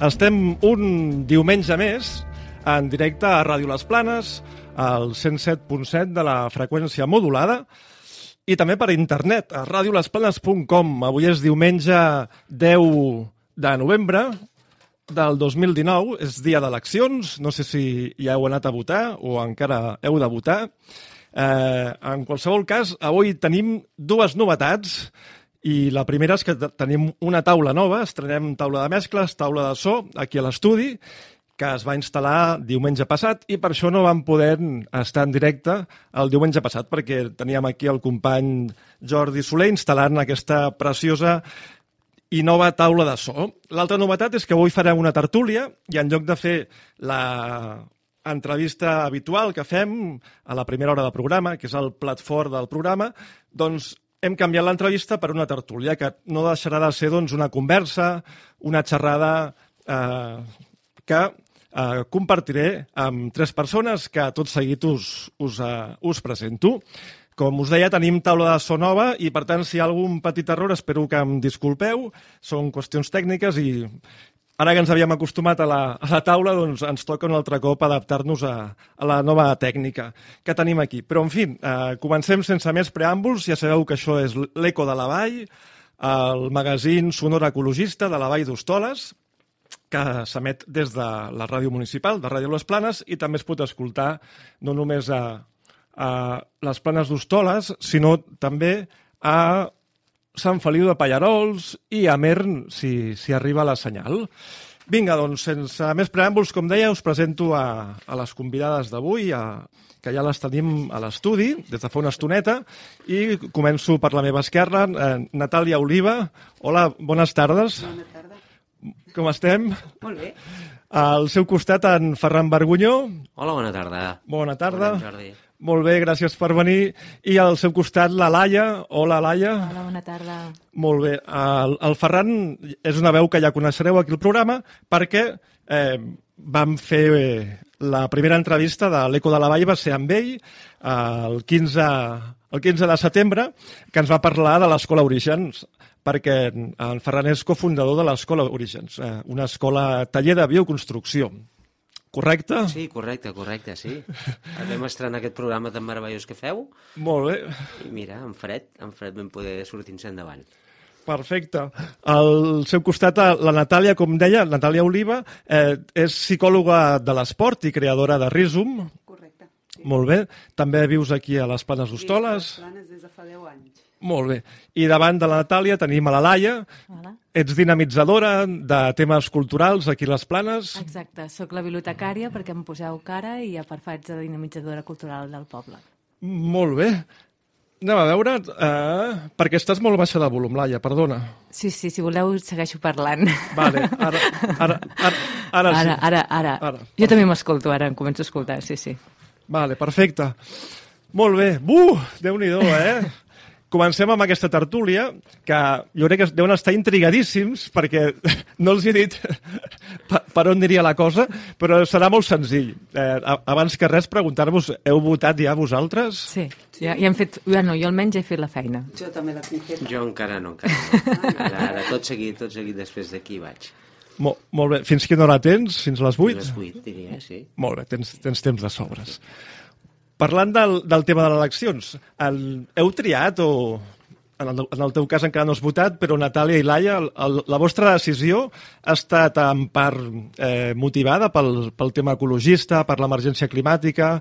Estem un diumenge més en directe a Ràdio Les Planes, al 107.7 de la freqüència modulada, i també per internet, a radiolesplanes.com. Avui és diumenge 10 de novembre del 2019, és dia d'eleccions, no sé si ja heu anat a votar o encara heu de votar. Eh, en qualsevol cas, avui tenim dues novetats i la primera és que tenim una taula nova, estrenem taula de mescles, taula de so, aquí a l'estudi, que es va instal·lar diumenge passat i per això no vam poder estar en directe el diumenge passat, perquè teníem aquí el company Jordi Soler instal·lant aquesta preciosa i nova taula de so. L'altra novetat és que avui farem una tertúlia i en lloc de fer la entrevista habitual que fem a la primera hora del programa, que és el plat fort del programa, doncs hem canviat l'entrevista per una tertúlia, que no deixarà de ser doncs, una conversa, una xerrada eh, que eh, compartiré amb tres persones que tot seguit us, us, uh, us presento. Com us deia, tenim taula de so nova i, per tant, si hi ha algun petit error, espero que em disculpeu. Són qüestions tècniques i ara que ens havíem acostumat a la, a la taula, doncs ens toca un altre cop adaptar-nos a, a la nova tècnica que tenim aquí. Però, en fi, eh, comencem sense més preàmbuls. Ja sabeu que això és l'Eco de la Vall, el magazín sonor ecologista de la Vall d'Hostoles, que s'emet des de la ràdio municipal, de Ràdio Les Planes, i també es pot escoltar no només a, a les Planes d'Hostoles, sinó també a Sant Feliu de Pallarols i a Mern, si, si arriba la senyal. Vinga, doncs, sense més preàmbuls, com deia, us presento a, a les convidades d'avui, que ja les tenim a l'estudi des de fa una estoneta, i començo per la meva esquerra, eh, Natàlia Oliva. Hola, bones tardes. Bona tarda. Com estem? Molt bé. Al seu costat, en Ferran Vergunyó. Hola, bona tarda. Bona tarda. Bona, Jordi. Molt bé, gràcies per venir. I al seu costat, la Laia. Hola, Laia. Hola, bona tarda. Molt bé. El, el Ferran és una veu que ja coneixereu aquí al programa perquè eh, vam fer eh, la primera entrevista de l'Eco de la Vall, va ser amb ell eh, el 15, el 15 de setembre, que ens va parlar de l'Escola Orígens. perquè en Ferran és cofundador de l'Escola Orígens, eh, una escola taller de bioconstrucció. Correcte? Sí, correcte, correcte, sí. Vam estrenar aquest programa tan meravellós que feu Molt bé. i mira, en fred, en fred vam poder sortir-nos endavant. Perfecte. Al seu costat, la Natàlia, com deia, Natàlia Oliva, eh, és psicòloga de l'esport i creadora de Rizum. Correcte. Sí. Molt bé. També vius aquí a les Planes d'Hostoles. Visc a les Planes des de fa 10 anys. Molt bé. I davant de la Natàlia tenim a la Laia. Hola. Ets dinamitzadora de temes culturals aquí a les Planes. Exacte, sóc la bibliotecària perquè em poseu cara i a part faig de dinamitzadora cultural del poble. Molt bé. Anem a veure, eh, perquè estàs molt baixa de volum, Laia, perdona. Sí, sí, si voleu segueixo parlant. Vale, ara, ara, ara, ara, sí. Ara, ara, ara. Ara. Jo també m'escolto ara, em començo a escoltar, sí, sí. Vale, perfecte. Molt bé. Uh, Déu-n'hi-do, eh? Comencem amb aquesta tertúlia, que jo crec que deuen estar intrigadíssims, perquè no els he dit per, on diria la cosa, però serà molt senzill. Eh, a- abans que res, preguntar-vos, heu votat ja vosaltres? Sí, ja, ja hem fet... Bueno, jo almenys he fet la feina. Jo també la tinc feta. Jo encara no, encara no. Ara, ara tot seguit, tot seguit després d'aquí vaig. Mo, molt bé. Fins quina hora tens? Fins les 8? Les 8, diria, sí. Molt bé, tens, tens temps de sobres. Parlant del, del tema de les eleccions, el, heu triat o... En el, en el teu cas encara no has votat, però Natàlia i Laia, el, el, la vostra decisió ha estat en part eh, motivada pel, pel tema ecologista, per l'emergència climàtica.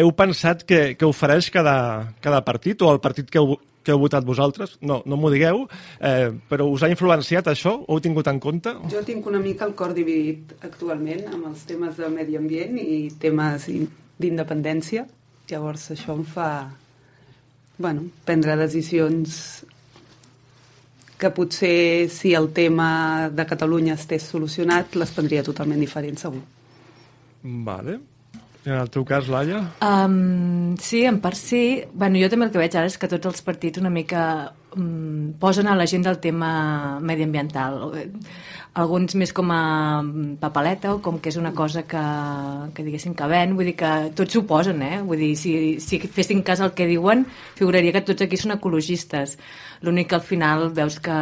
Heu pensat que, que ofereix cada, cada partit o el partit que heu, que heu votat vosaltres? No, no m'ho digueu, eh, però us ha influenciat això? Ho heu tingut en compte? Jo tinc una mica el cor dividit actualment amb els temes de medi ambient i temes d'independència. Llavors això em fa bueno, prendre decisions que potser si el tema de Catalunya estés solucionat les prendria totalment diferent segur. Vale. I en el teu cas, Laia? Um, sí, en part sí. Bueno, jo també el que veig ara és que tots els partits una mica um, posen a l'agenda el tema mediambiental. Alguns més com a mm, papaleta o com que és una cosa que, que diguéssim que ven, vull dir que tots s'ho posen, eh? Vull dir, si, si fessin cas al que diuen, figuraria que tots aquí són ecologistes. L'únic que al final veus que,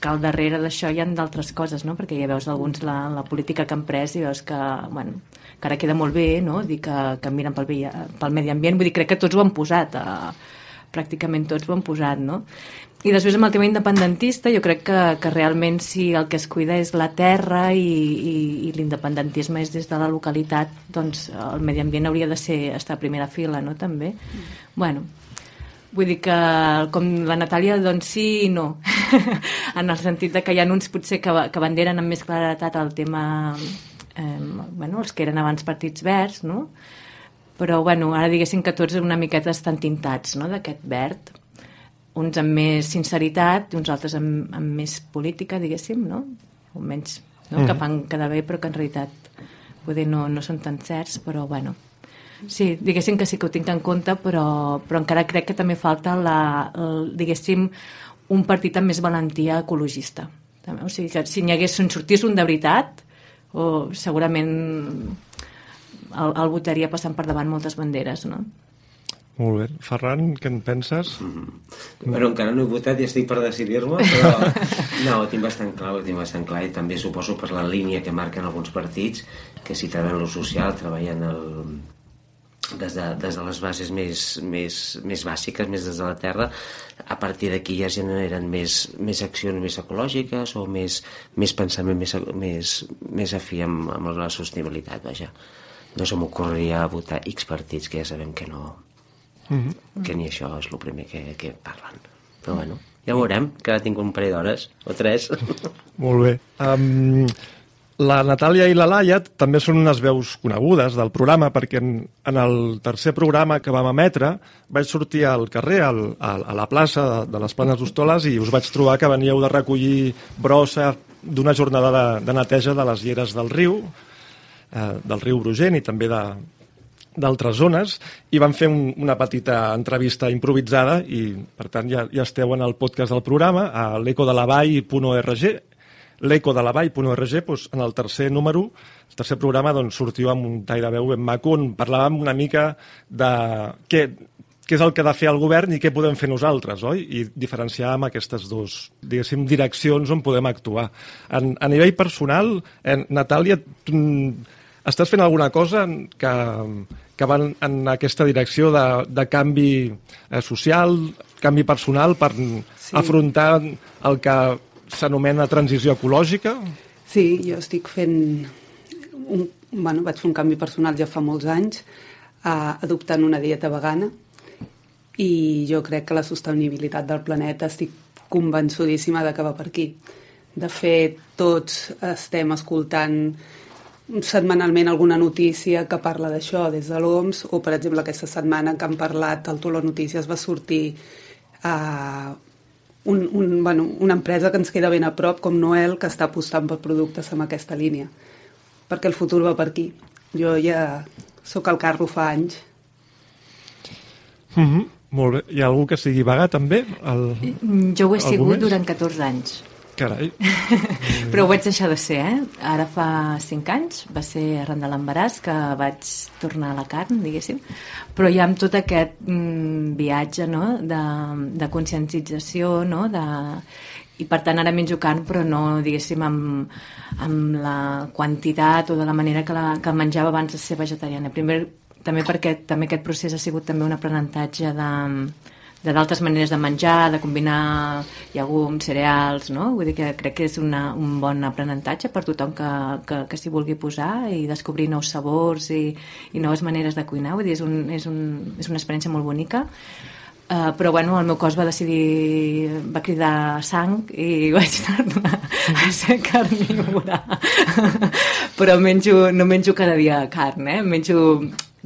que al darrere d'això hi ha d'altres coses, no? perquè ja veus alguns la, la política que han pres i veus que, bueno, que ara queda molt bé no? dir que, que miren pel, pel medi ambient, vull dir, crec que tots ho han posat, eh, pràcticament tots ho han posat, no? I després amb el tema independentista jo crec que, que realment si el que es cuida és la terra i, i, i l'independentisme és des de la localitat, doncs el medi ambient hauria de ser estar a primera fila, no? També. Bueno, Vull dir que, com la Natàlia, doncs sí i no. en el sentit de que hi ha uns potser que, que banderen amb més claretat el tema, eh, bueno, els que eren abans partits verds, no? Però, bueno, ara diguéssim que tots una miqueta estan tintats, no?, d'aquest verd. Uns amb més sinceritat i uns altres amb, amb més política, diguéssim, no? O menys, no? Mm. Que fan quedar bé, però que en realitat poder no, no són tan certs, però, bueno, Sí, diguéssim que sí que ho tinc en compte, però, però encara crec que també falta, la, el, diguéssim, un partit amb més valentia ecologista. També. O sigui, que si n'hi hagués, si en sortís un de veritat, o segurament el, el votaria passant per davant moltes banderes, no? Molt bé. Ferran, què en penses? Bueno, encara no he votat i estic per decidir-me, però no, ho tinc bastant clar, ho tinc bastant clar i també suposo per la línia que marquen alguns partits que si treballen lo social, treballen el, des, de, des de les bases més, més, més bàsiques, més des de la terra, a partir d'aquí ja generen més, més accions més ecològiques o més, més pensament més, més, més afí amb, amb la sostenibilitat, vaja. No se m'ocorreria votar X partits que ja sabem que no, que ni això és el primer que, que parlen. Però bueno, ja ho veurem, que ara tinc un parell d'hores, o tres. Molt bé. Um, la Natàlia i la Laia també són unes veus conegudes del programa perquè en, en el tercer programa que vam emetre vaig sortir al carrer, al, a, a la plaça de, de les Planes d'Hostoles i us vaig trobar que veníeu de recollir brossa d'una jornada de, de neteja de les lleres del riu, eh, del riu Brugent i també de, d'altres zones i van fer un, una petita entrevista improvisada i per tant ja, ja esteu en el podcast del programa a l'ecodelavall.org l'ecodelavall.org doncs, en el tercer número el tercer programa doncs, sortiu amb un tall de veu ben maco on parlàvem una mica de què, què és el que ha de fer el govern i què podem fer nosaltres, oi? I diferenciar amb aquestes dues, diguéssim, direccions on podem actuar. En, a nivell personal, eh, Natàlia, estàs fent alguna cosa que, que va en aquesta direcció de, de canvi eh, social, canvi personal per sí. afrontar el que s'anomena transició ecològica? Sí, jo estic fent... Un, bueno, vaig fer un canvi personal ja fa molts anys, eh, adoptant una dieta vegana, i jo crec que la sostenibilitat del planeta estic convençudíssima de que va per aquí. De fet, tots estem escoltant setmanalment alguna notícia que parla d'això des de l'OMS o, per exemple, aquesta setmana que han parlat al Toló Notícies va sortir uh, un, un, bueno, una empresa que ens queda ben a prop com Noel que està apostant per productes amb aquesta línia perquè el futur va per aquí. Jo ja sóc al carro fa anys. Mm -hmm. Molt bé. Hi ha algú que sigui vaga, també? El, jo ho he sigut mes? durant 14 anys. Carai. Però ho vaig deixar de ser, eh? Ara fa 5 anys, va ser arran de l'embaràs que vaig tornar a la carn, diguéssim. Però ja amb tot aquest mm, viatge no? de, de consciencialització, no? de, i per tant ara menjo carn però no diguéssim amb, amb la quantitat o de la manera que, la, que menjava abans de ser vegetariana primer també perquè també aquest procés ha sigut també un aprenentatge de, de d'altres maneres de menjar, de combinar llegums, cereals, no? Vull dir que crec que és una, un bon aprenentatge per tothom que, que, que s'hi vulgui posar i descobrir nous sabors i, i noves maneres de cuinar. Vull dir, és, un, és, un, és una experiència molt bonica. Uh, però bueno, el meu cos va decidir va cridar sang i vaig tornar a ser carnívora però menjo, no menjo cada dia carn eh? menjo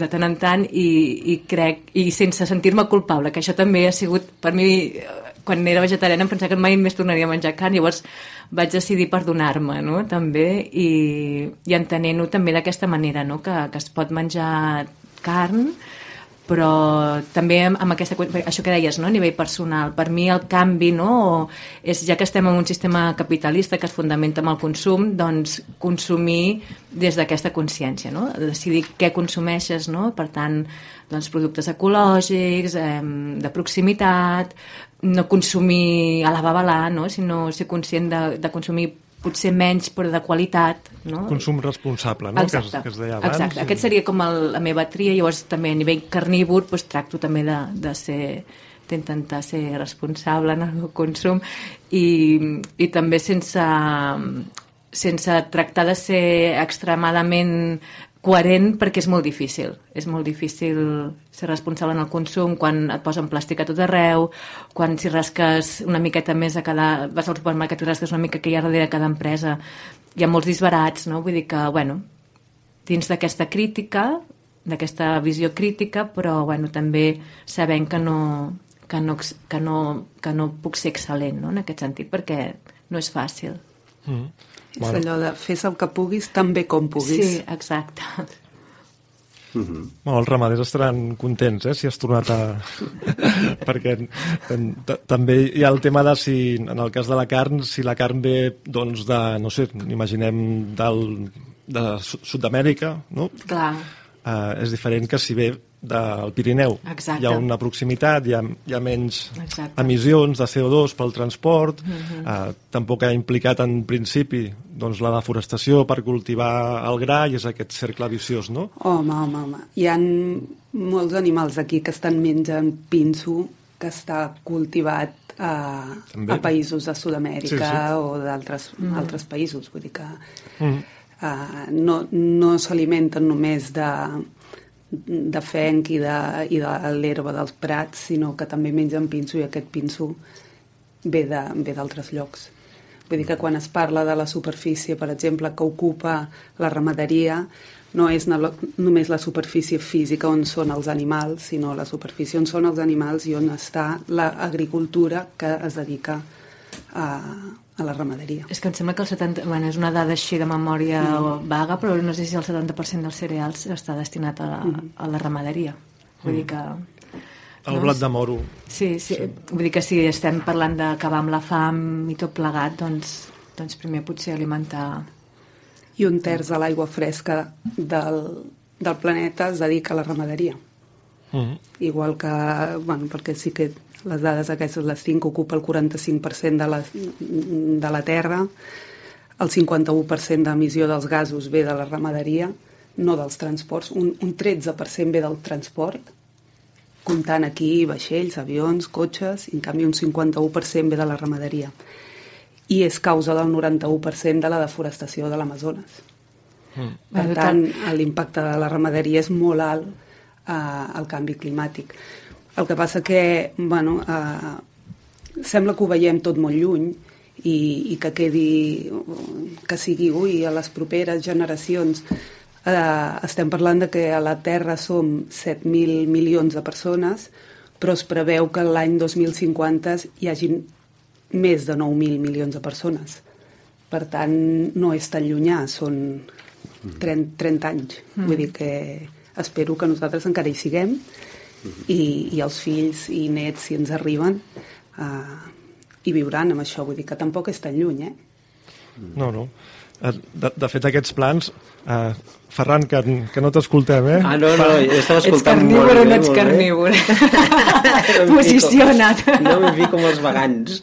de tant en tant i, i crec, i sense sentir-me culpable, que això també ha sigut per mi, quan era vegetariana em pensava que mai més tornaria a menjar carn, llavors vaig decidir perdonar-me, no?, també, i, i entenent-ho també d'aquesta manera, no?, que, que es pot menjar carn, però també amb aquesta, això que deies, no? a nivell personal, per mi el canvi no? és ja que estem en un sistema capitalista que es fundamenta en el consum, doncs consumir des d'aquesta consciència, no? decidir què consumeixes, no? per tant, doncs, productes ecològics, eh, de proximitat, no consumir a la babalà, no? sinó ser conscient de, de consumir potser menys però de qualitat no? consum responsable no? Exacte. Que, es, que es deia abans Exacte. aquest seria com el, la meva tria llavors també a nivell carnívor doncs, tracto també de, de ser d'intentar ser responsable en el meu consum i, i també sense sense tractar de ser extremadament coherent perquè és molt difícil. És molt difícil ser responsable en el consum quan et posen plàstic a tot arreu, quan si rasques una miqueta més a cada... vas al supermercat i rasques una mica que hi ha darrere cada empresa. Hi ha molts disbarats, no? Vull dir que, bueno, dins d'aquesta crítica, d'aquesta visió crítica, però, bueno, també sabent que no, que no, que no, que no puc ser excel·lent, no?, en aquest sentit, perquè no és fàcil. Mm. És bueno. allò de fes el que puguis tan bé com puguis. Sí, exacte. Mm -hmm. bueno, els ramaders estaran contents eh, si has tornat a... perquè també hi ha el tema de si, en el cas de la carn, si la carn ve doncs de, no sé, imaginem del, de Sud-amèrica, no? Clar. Uh, és diferent que si ve del Pirineu. Exacte. Hi ha una proximitat, hi ha, hi ha menys Exacte. emissions de CO2 pel transport, uh -huh. eh, tampoc ha implicat en principi doncs, la deforestació per cultivar el gra i és aquest cercle viciós, no? Home, home, home. Hi ha molts animals aquí que estan menjant pinso que està cultivat a, a països de Sud-amèrica sí, sí. o d'altres mm. altres països. Vull dir que mm. uh, no, no s'alimenten només de de fenc i de, i de l'herba dels prats, sinó que també mengen pinso i aquest pinso ve d'altres llocs. Vull dir que quan es parla de la superfície, per exemple, que ocupa la ramaderia, no és només la superfície física on són els animals, sinó la superfície on són els animals i on està l'agricultura que es dedica a, a la ramaderia. És que em sembla que el 70... Bueno, és una dada així de memòria mm. vaga, però no sé si el 70% dels cereals està destinat a la, mm. a la ramaderia. Vull mm. dir que... El no? blat de moro. Sí, sí, sí, vull dir que si estem parlant d'acabar amb la fam i tot plegat, doncs, doncs primer potser alimentar... I un terç de l'aigua fresca del, del planeta es dedica a la ramaderia. Mhm. Igual que, bueno, perquè sí que les dades aquestes les tinc, ocupa el 45% de la, de la terra, el 51% d'emissió dels gasos ve de la ramaderia, no dels transports, un, un 13% ve del transport, comptant aquí vaixells, avions, cotxes, i en canvi un 51% ve de la ramaderia. I és causa del 91% de la deforestació de l'Amazones. Mm. Per tant, l'impacte de la ramaderia és molt alt eh, al canvi climàtic. El que passa que, bueno, eh, sembla que ho veiem tot molt lluny i, i que quedi, que sigui, ui, a les properes generacions eh, estem parlant de que a la Terra som 7.000 milions de persones, però es preveu que l'any 2050 hi hagin més de 9.000 milions de persones. Per tant, no és tan llunyà, són 30, 30 anys. Mm. Vull dir que espero que nosaltres encara hi siguem i, i els fills i nets, si ens arriben, eh, hi viuran amb això. Vull dir que tampoc és tan lluny, eh? No, no. Eh, De, de fet, aquests plans... Eh, Ferran, que, que no t'escoltem, eh? Ah, no, no, jo estava Ets escoltant carnívor molt o bé, no ets molt bé. carnívor? No fico- Posiciona't. No m'hi fico amb els vegans.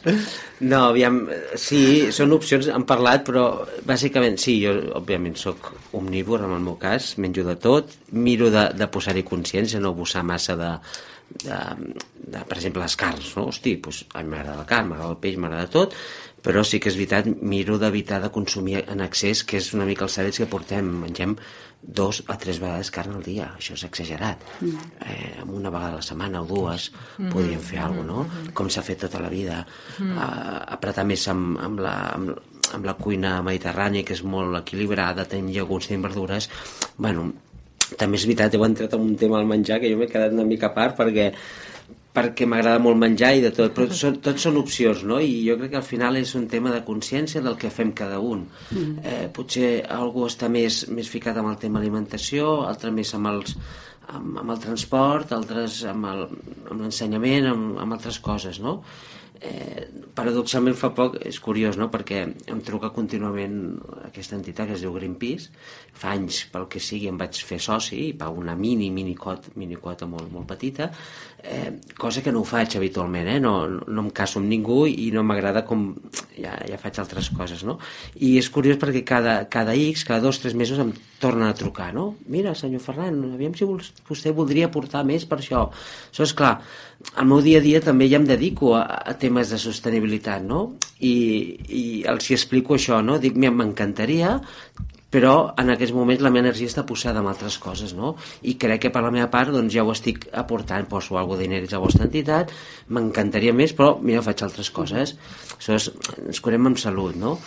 No, aviam, sí, són opcions, han parlat, però bàsicament, sí, jo òbviament sóc omnívor en el meu cas, menjo de tot, miro de, de posar-hi consciència, no abusar massa de, de, de, per exemple, les carns, no? Hosti, doncs, a mi m'agrada la carn, m'agrada el peix, m'agrada tot, però sí que és veritat, miro d'evitar de consumir en excés, que és una mica els hàbits que portem, mengem dos a tres vegades carn al dia, això és exagerat. Mm. Eh, una vegada a la setmana o dues mm. podríem fer alguna cosa, no? Com s'ha fet tota la vida. Mm. Uh, apretar més amb, amb, la, amb, amb la cuina mediterrània, que és molt equilibrada, tenim llegums, tenim verdures... Bueno, també és veritat, heu entrat en un tema al menjar que jo m'he quedat una mica a part perquè perquè m'agrada molt menjar i de tot, però són, tots són opcions, no? I jo crec que al final és un tema de consciència del que fem cada un. Mm. Eh, potser algú està més, més ficat amb el tema alimentació, altre més amb, els, amb, amb el transport, altres amb l'ensenyament, amb, amb altres coses, no? Eh, paradoxalment fa poc, és curiós, no? perquè em truca contínuament aquesta entitat que es diu Greenpeace, fa anys pel que sigui em vaig fer soci i pago una mini, mini, cot, mini quota molt, molt petita, eh, cosa que no ho faig habitualment, eh? no, no em caso amb ningú i no m'agrada com ja, ja faig altres coses, no? I és curiós perquè cada, cada X, cada dos, tres mesos em tornen a trucar, no? Mira, senyor Ferran, aviam si vostè voldria aportar més per això. Això és clar, al meu dia a dia també ja em dedico a, a temes de sostenibilitat, no? I, i els hi explico això, no? Dic, "Mira, m'encantaria, però en aquests moments la meva energia està posada en altres coses, no? I crec que per la meva part doncs ja ho estic aportant, poso alguna de diners a la vostra entitat, m'encantaria més, però mira, faig altres coses. És, ens curem amb salut, no?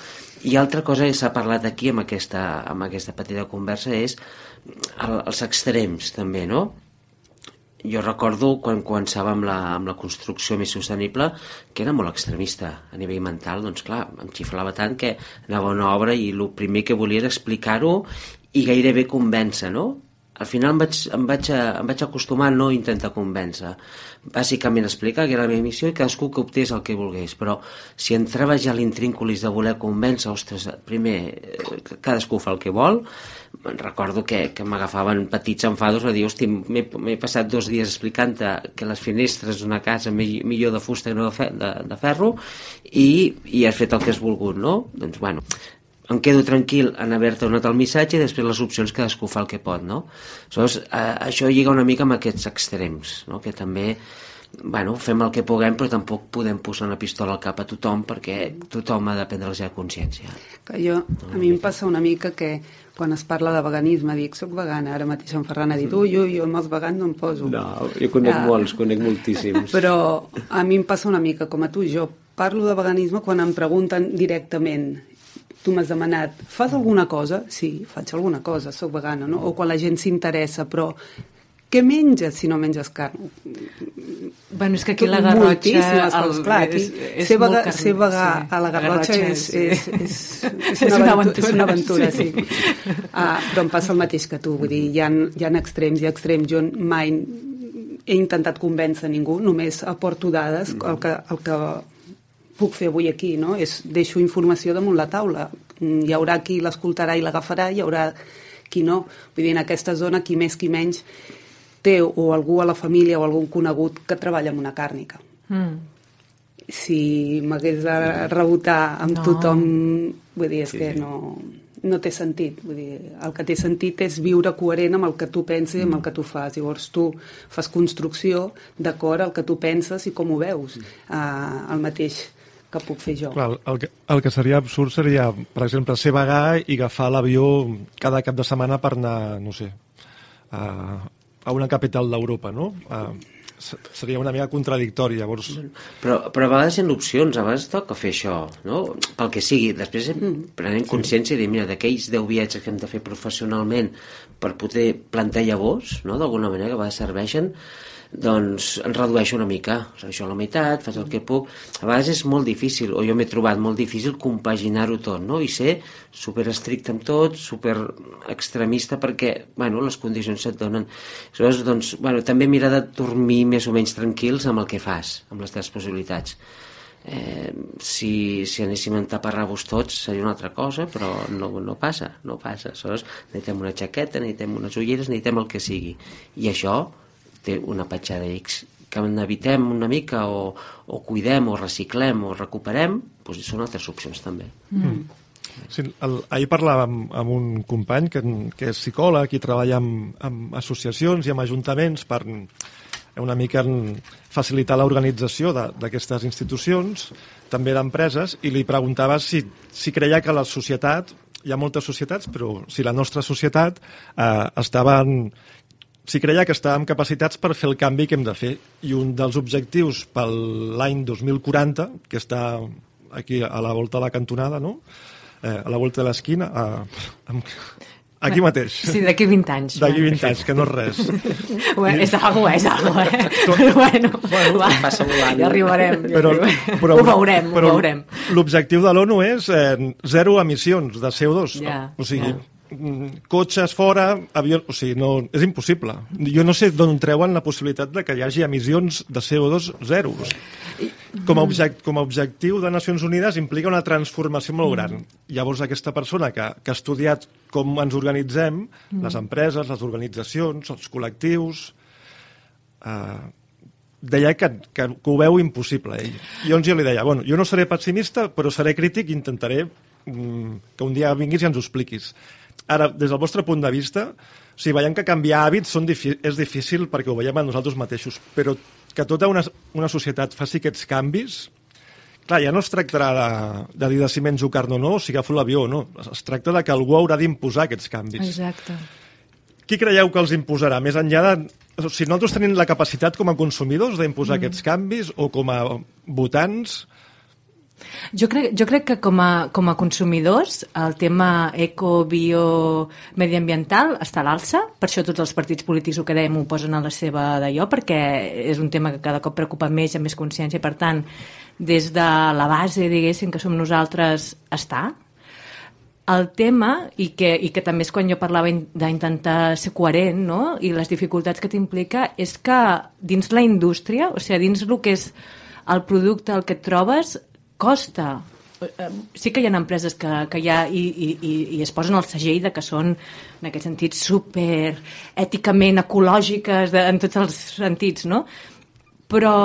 I altra cosa que s'ha parlat aquí amb aquesta, amb aquesta petita conversa és el, els extrems, també, no? Jo recordo quan començava amb la, amb la construcció més sostenible que era molt extremista a nivell mental, doncs clar, em xiflava tant que anava a una obra i el primer que volia era explicar-ho i gairebé convèncer, no? Al final em vaig, em vaig, em vaig acostumar a no intentar convèncer. Bàsicament explicar que era la meva missió i cadascú que optés el que volgués. Però si entrava ja a l'intrínculis de voler convèncer, ostres, primer, eh, cadascú fa el que vol, recordo que, que m'agafaven petits enfados a dir, hosti, m'he passat dos dies explicant que les finestres d'una casa mi- millor de fusta que no de, fe, de, de ferro i, i has fet el que has volgut, no? Doncs, bueno, em quedo tranquil en haver-te donat el missatge i després les opcions cadascú fa el que pot, no? Aleshores, eh, això lliga una mica amb aquests extrems, no? Que també bueno, fem el que puguem però tampoc podem posar una pistola al cap a tothom perquè tothom ha de prendre la seva consciència. Que jo, a mi em passa una mica que quan es parla de veganisme dic, soc vegana, ara mateix en Ferran ha dit, ui, ui, jo amb els vegans no em poso. jo conec Ah. molts, conec moltíssims. Però a mi em passa una mica com a tu, jo parlo de veganisme quan em pregunten directament tu m'has demanat, fas alguna cosa? Sí, faig alguna cosa, sóc vegana, no? O quan la gent s'interessa, però què menges si no menges carn? Bueno, és que aquí la Garrotxa... coses, clar, aquí és, és ser, vega, carn- ser vegà sí. a la Garrotxa és, sí. és, és, és, És una aventura, és una aventura, sí. sí. Ah, però em passa el mateix que tu, vull dir, hi ha, hi ha extrems, hi ha extrems. Jo mai he intentat convèncer ningú, només aporto dades, el que, el que puc fer avui aquí, no? És, deixo informació damunt la taula. Mm, Hi haurà qui l'escoltarà i l'agafarà, hi haurà qui no. Vull dir, en aquesta zona, qui més, qui menys, té o algú a la família o algun conegut que treballa en una càrnica. Mm. Si m'hagués de rebotar amb No. tothom, vull dir, és sí. que no, no té sentit. Vull dir, el que té sentit és viure coherent amb el que tu penses i amb el que tu fas. Llavors tu fas construcció d'acord al que tu penses i com ho veus. Uh, el mateix que puc fer jo. Clar, el que, el que seria absurd seria, per exemple, ser vegà i agafar l'avió cada cap de setmana per anar, no sé, a, a una capital d'Europa, no? Se- seria una mica contradictori, llavors... Però, però a vegades hi ha opcions, a vegades toca fer això, no? Pel que sigui. Després hem prenem consciència i dir, mira, d'aquells 10 viatges que hem de fer professionalment per poder plantar llavors, no?, d'alguna manera, que a vegades serveixen, doncs en redueixo una mica, a la meitat, faig el que puc. A vegades és molt difícil, o jo m'he trobat molt difícil compaginar-ho tot, no? I ser super estricte amb tot, super extremista, perquè, bueno, les condicions se't donen. Aleshores, doncs, bueno, també mirar de dormir més o menys tranquils amb el que fas, amb les teves possibilitats. Eh, si, si anéssim a taparrabos tots seria una altra cosa, però no, no passa, no passa. Aleshores, necessitem una jaqueta, necessitem unes ulleres, necessitem el que sigui. I això té una petjada X que n'evitem una mica o, o cuidem o reciclem o recuperem, doncs són altres opcions també. Sí, el, ahir parlàvem amb un company que, que és psicòleg i treballa amb, amb associacions i amb ajuntaments per una mica en facilitar l'organització de- d'aquestes institucions, també d'empreses, i li preguntava si, si creia que la societat, hi ha moltes societats, però si la nostra societat eh, estava en, si creia que estàvem capacitats per fer el canvi que hem de fer. I un dels objectius per l'any 2040, que està aquí a la volta de la cantonada, no? eh, a la volta de l'esquina, amb- aquí mateix. Sí, d'aquí 20 anys. D'aquí 20 anys, que no és res. Bueno, és algo, és algo, eh? Però bueno, va, passa volant. ja arribarem. Ja Però, arribarem. però, ho veurem, però ho veurem. L'objectiu de l'ONU és eh, zero emissions de CO2. Ja, o sigui, ja. Mm, cotxes fora, avions... O sigui, no, és impossible. Jo no sé d'on treuen la possibilitat de que hi hagi emissions de CO2 zeros. Com a, object, com a objectiu de Nacions Unides implica una transformació molt gran. Llavors, aquesta persona que, que ha estudiat com ens organitzem, les empreses, les organitzacions, els col·lectius, eh, deia que, que, que ho veu impossible ell. I llavors jo li deia, bueno, jo no seré pessimista, però seré crític i intentaré mm, que un dia vinguis i ens ho expliquis. Ara, des del vostre punt de vista, o sigui, veiem que canviar hàbits són difi és difícil perquè ho veiem a nosaltres mateixos, però que tota una, una societat faci aquests canvis, clar, ja no es tractarà de, de dir de si menjo carn o no, o si agafo l'avió o no. Es tracta de que algú haurà d'imposar aquests canvis. Exacte. Qui creieu que els imposarà? Més enllà de... O sigui, nosaltres tenim la capacitat com a consumidors d'imposar mm. aquests canvis o com a votants? Jo crec, jo crec que com a, com a consumidors el tema eco, bio, mediambiental està a l'alça, per això tots els partits polítics ho que dèiem ho posen a la seva d'allò, perquè és un tema que cada cop preocupa més, ha més consciència, per tant, des de la base, diguéssim, que som nosaltres, està. El tema, i que, i que també és quan jo parlava in- d'intentar ser coherent, no?, i les dificultats que t'implica, és que dins la indústria, o sigui, dins el que és el producte, el que et trobes, costa. Eh, Sí que hi ha empreses que, que ja i, i, i, i es posen al segell de que són, en aquest sentit, super èticament ecològiques de, en tots els sentits, no? Però,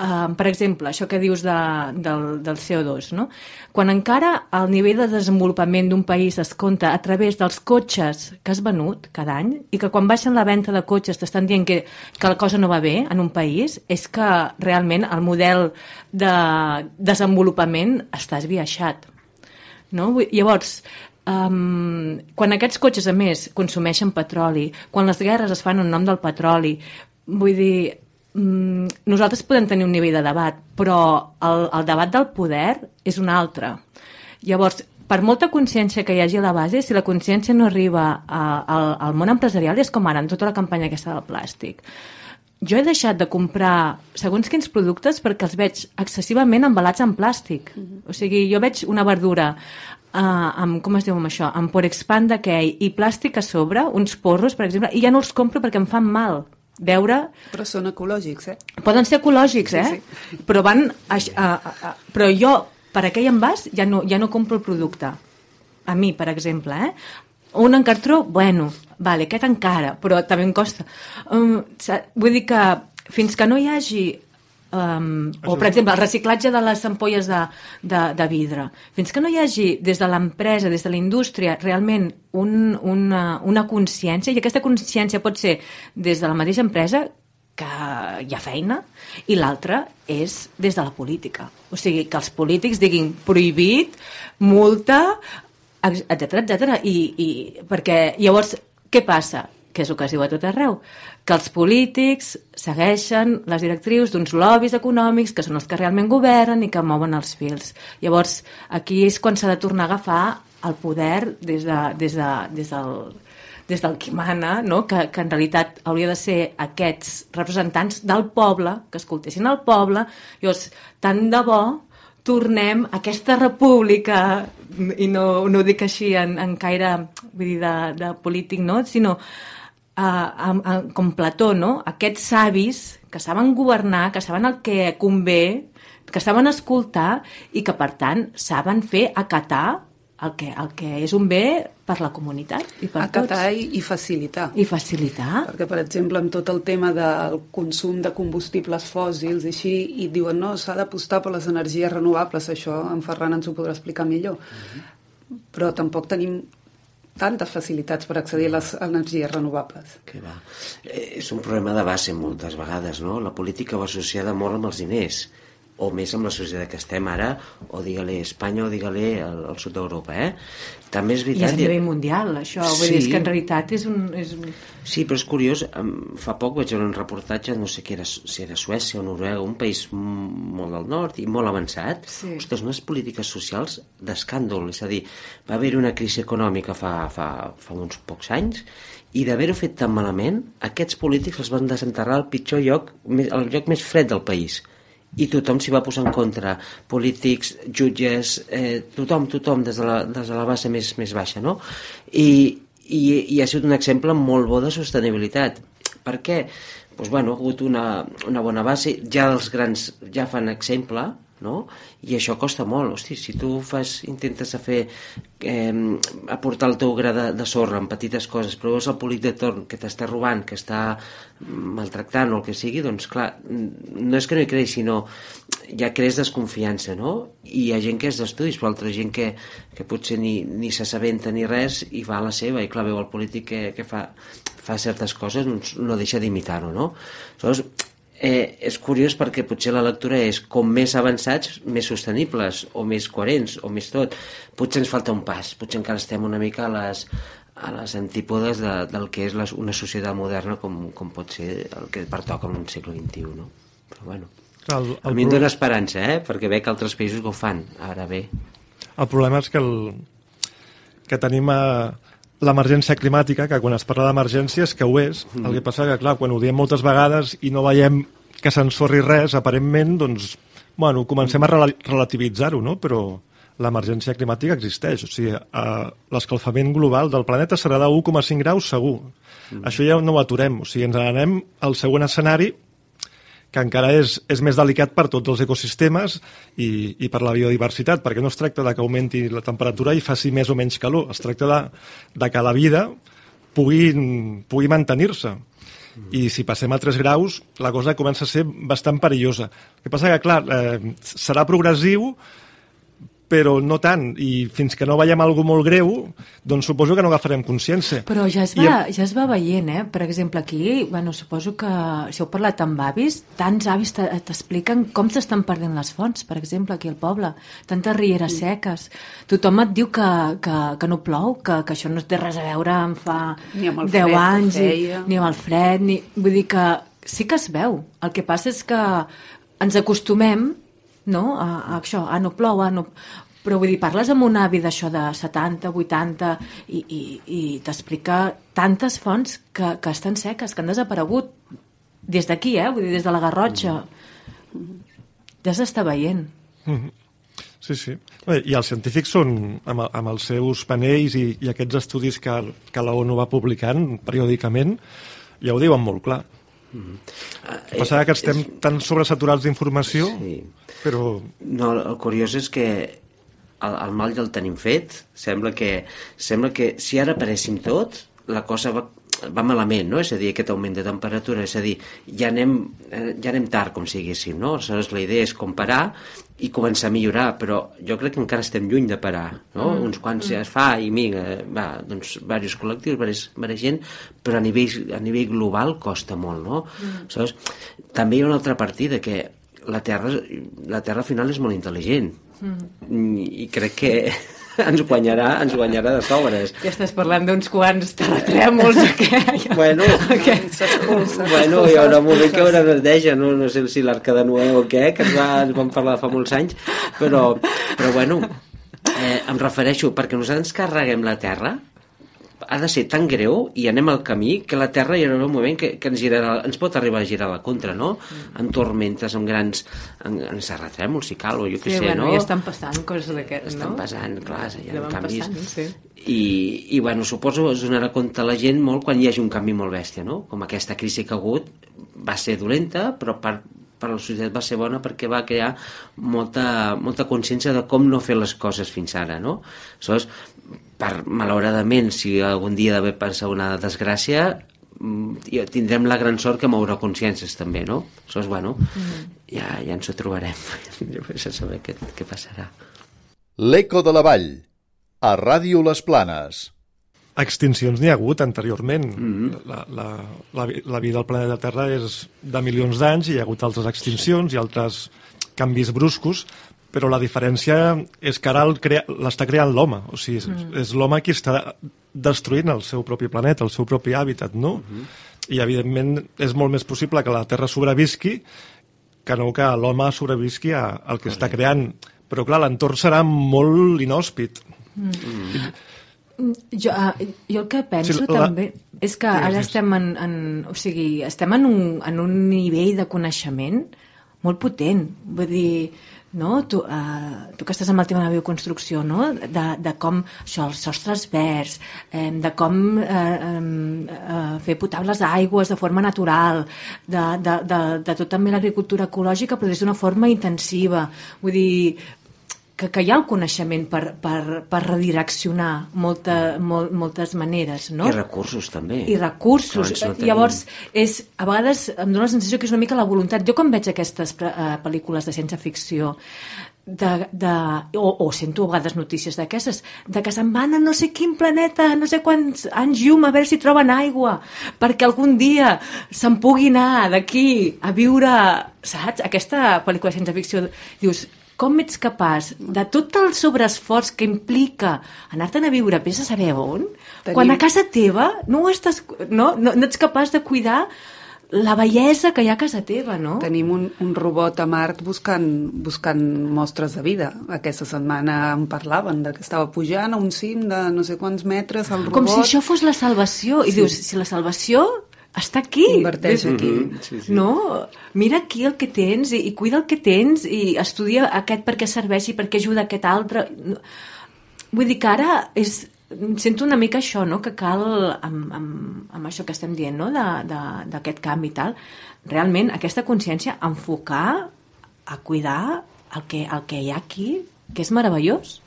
eh, per exemple, això que dius de, del, del CO2, no? Quan encara el nivell de desenvolupament d'un país es compta a través dels cotxes que has venut cada any i que quan baixen la venda de cotxes t'estan dient que, que la cosa no va bé en un país, és que realment el model de desenvolupament està esbiaixat. No? Llavors, um, quan aquests cotxes, a més, consumeixen petroli, quan les guerres es fan en nom del petroli, vull dir, um, nosaltres podem tenir un nivell de debat, però el, el debat del poder és un altre. Llavors, per molta consciència que hi hagi a la base, si la consciència no arriba a, a, al món empresarial, és com ara en tota la campanya aquesta del plàstic. Jo he deixat de comprar segons quins productes perquè els veig excessivament embalats en plàstic. O sigui, jo veig una verdura uh, amb, com es diu amb això, amb Porexpan d'aquell i plàstic a sobre, uns porros, per exemple, i ja no els compro perquè em fan mal veure... Però són ecològics, eh? Poden ser ecològics, eh? Sí, Però van... A, a, a, però jo, per aquell envàs, ja no, ja no compro el producte. A mi, per exemple, eh? Un encartró, bueno, vale, aquest encara, però també em costa. Um, vull dir que fins que no hi hagi um, o per exemple el reciclatge de les ampolles de, de, de vidre fins que no hi hagi des de l'empresa des de la indústria realment un, una, una consciència i aquesta consciència pot ser des de la mateixa empresa que hi ha feina i l'altra és des de la política o sigui, que els polítics diguin prohibit, multa etc etc. I, i perquè llavors què passa? que és el que es diu a tot arreu, que els polítics segueixen les directrius d'uns lobbies econòmics que són els que realment governen i que mouen els fils. Llavors, aquí és quan s'ha de tornar a agafar el poder des, de, des, de, des, del, des del qui mana, no? que, que en realitat hauria de ser aquests representants del poble, que escoltessin el poble. Llavors, tant de bo tornem a aquesta república i no, no ho dic així en, en caire vull dir, de, de polític, no? sinó a, a, com Plató, no? aquests savis que saben governar, que saben el que convé, que saben escoltar i que, per tant, saben fer acatar el que, el que és un bé per la comunitat i per acatar tots. I, i facilitar. I facilitar. Perquè, per exemple, amb tot el tema del consum de combustibles fòssils i així, i diuen, no, s'ha d'apostar per les energies renovables, això en Ferran ens ho podrà explicar millor. Mm -hmm. Però tampoc tenim tantes facilitats per accedir a les energies renovables. Que va. Eh, és un problema de base moltes vegades, no? La política va associada molt amb els diners o més amb la societat que estem ara, o digue-li Espanya o digue-li al, al sud d'Europa, eh? També és veritat... I és a nivell mundial, això. Vull dir, és que en realitat és un... És un... Sí, però és curiós. Fa poc vaig veure un reportatge, no sé era, si era Suècia o Noruega, un país molt del nord i molt avançat. Sí. Ostres, unes polítiques socials d'escàndol. És a dir, va haver una crisi econòmica fa, fa, fa uns pocs anys i d'haver-ho fet tan malament, aquests polítics els van desenterrar al pitjor lloc, al lloc més fred del país i tothom s'hi va posar en contra polítics, jutges, eh, tothom, tothom des de la, des de la base més, més baixa no? I, i, i ha sigut un exemple molt bo de sostenibilitat per què? Pues, bueno, ha hagut una, una bona base ja els grans ja fan exemple no? I això costa molt. Hosti, si tu fas, intentes a fer eh, aportar el teu gra de, de sorra en petites coses, però veus el polític de torn que t'està robant, que està maltractant o el que sigui, doncs clar, no és que no hi creïs, sinó ja crees desconfiança, no? I hi ha gent que és d'estudis, però altra gent que, que potser ni, ni s'assabenta ni res i va a la seva, i clar, veu el polític que, que fa, fa certes coses, doncs no deixa d'imitar-ho, no? Aleshores, eh, és curiós perquè potser la lectura és com més avançats, més sostenibles o més coherents o més tot. Potser ens falta un pas, potser encara estem una mica a les, a les antípodes de, del que és la, una societat moderna com, com pot ser el que pertoca en un segle XXI, no? Però bueno, el, el a mi em dóna esperança, eh? perquè veig que altres països ho fan, ara bé. El problema és que, el, que tenim a, l'emergència climàtica, que quan es parla d'emergència és que ho és. Mm. El que passa que, clar, quan ho diem moltes vegades i no veiem que s'ensorri res, aparentment, doncs, bueno, comencem a rel relativitzar-ho, no? Però l'emergència climàtica existeix. O sigui, eh, l'escalfament global del planeta serà de 1,5 graus segur. Mm. Això ja no ho aturem. O sigui, ens anem al següent escenari que encara és, és més delicat per tots els ecosistemes i, i per la biodiversitat, perquè no es tracta de que augmenti la temperatura i faci més o menys calor, es tracta de, de que la vida pugui, pugui mantenir-se. I si passem a 3 graus, la cosa comença a ser bastant perillosa. El que passa que, clar, eh, serà progressiu, però no tant, i fins que no veiem alguna molt greu, doncs suposo que no agafarem consciència. Però ja es va, I... ja es va veient, eh? Per exemple, aquí, bueno, suposo que si heu parlat amb avis, tants avis t'expliquen com s'estan perdent les fonts, per exemple, aquí al poble, tantes rieres seques. Tothom et diu que, que, que no plou, que, que això no té res a veure amb fa ni amb 10 anys, i, ni amb el fred, ni... vull dir que sí que es veu. El que passa és que ens acostumem no? A, a això, a no plou, a no... Però vull dir, parles amb un avi d'això de 70, 80 i, i, i t'explica tantes fonts que, que estan seques, que han desaparegut des d'aquí, eh? Vull dir, des de la Garrotxa. Ja s'està veient. -hmm. Sí, sí. I els científics són, amb, amb els seus panells i, i aquests estudis que, que la ONU va publicant periòdicament, ja ho diuen molt clar. Mm -hmm. El que que estem és... tan sobresaturats d'informació, sí. però... No, el curiós és que el, el mal ja el tenim fet. Sembla que, sembla que si ara paréssim tot, la cosa va, va malament, no? És a dir, aquest augment de temperatura, és a dir, ja anem, eh, ja anem tard, com siguéssim, no? Aleshores, la idea és comparar i començar a millorar, però jo crec que encara estem lluny de parar, no? Mm. Uns quants ja es fa i mira, va, doncs, diversos col·lectius, diversa gent, però a nivell, a nivell global costa molt, no? Mm. Aleshores, també hi ha una altra partida que la Terra, la Terra al final és molt intel·ligent mm. i crec que ens guanyarà, ens guanyarà de sobres. Ja estàs parlant d'uns quants terratrèmols o què? Bueno, què? bueno, hi haurà un moment que haurà neteja, no, no sé si l'arca de Noé o què, que ens, va, ens vam parlar fa molts anys, però, però bueno, eh, em refereixo, perquè nosaltres carreguem la Terra, ha de ser tan greu i anem al camí que la Terra hi haurà un moment que, que ens, girarà, ens pot arribar a girar a la contra, no? Mm. En tormentes, en grans... en, en serratrèmols, si cal, o jo què Sí, sé, bueno, no? ja estan passant coses d'aquestes, estan no? passant, clar, hi Ja ha van canvis. passant, sí. I, I, bueno, suposo que es donarà compte la gent molt quan hi hagi un canvi molt bèstia, no? Com aquesta crisi que ha hagut va ser dolenta, però per, per la societat va ser bona perquè va crear molta, molta consciència de com no fer les coses fins ara, no? Aleshores, per, malauradament, si algun dia d'haver passat una desgràcia, mm, ja tindrem la gran sort que mourà consciències també, no? Aleshores, bueno, ja, ja ens ho trobarem. Jo vull saber què, què passarà. L'Eco de la Vall, a Ràdio Les Planes. Extincions n'hi ha hagut anteriorment. Mm -hmm. la, la, la, la vida del planeta Terra és de milions d'anys i hi ha hagut altres extincions i altres canvis bruscos, però la diferència és que ara crea, l'està creant l'home. O sigui, és, mm. és l'home qui està destruint el seu propi planeta, el seu propi hàbitat, no? Mm -hmm. I, evidentment, és molt més possible que la Terra sobrevisqui que no que l'home sobrevisqui a- al que està creant. Però, clar, l'entorn serà molt inhòspit. Jo, uh, jo el que penso Sí, sí, la- també és que ara estem en, en, o sigui, estem en un, en un nivell de coneixement molt potent. Vull dir, no? tu, uh, tu que estàs amb el tema de la bioconstrucció, no? de, de com això, els sostres verds, eh, de com eh, eh, eh, fer potables aigües de forma natural, de, de, de, de tot també l'agricultura ecològica, però des d'una forma intensiva. Vull dir, que, que hi ha el coneixement per, per, per redireccionar molta, mol, moltes maneres, no? I recursos, també. I recursos. No teníem. Llavors, és, a vegades em dóna la sensació que és una mica la voluntat. Jo quan veig aquestes uh, pel·lícules de ciència-ficció de, de, o, o sento a vegades notícies d'aquestes, de que se'n van a no sé quin planeta, no sé quants anys llum, a veure si troben aigua, perquè algun dia se'n pugui anar d'aquí a viure, saps? Aquesta pel·lícula de ciència-ficció, dius, com ets capaç de tot el sobreesforç que implica anar-te'n a viure, vés a saber on, Tenim- quan a casa teva no, estàs, no, no, no ets capaç de cuidar la bellesa que hi ha a casa teva, no? Tenim un, un robot a Mart buscant, buscant mostres de vida. Aquesta setmana en parlaven de que estava pujant a un cim de no sé quants metres el robot. Com si això fos la salvació. I Sí. dius, si la salvació està aquí. Inverteix aquí. Mhm, sí, sí. No? Mira aquí el que tens i, i cuida el que tens i estudia aquest per què serveix i per què ajuda aquest altre. Vull dir que ara és, sento una mica això, no? que cal, amb, amb, amb això que estem dient, no? De- de- d'aquest canvi i tal, realment aquesta consciència enfocar a cuidar el que, el que hi ha aquí, que és meravellós.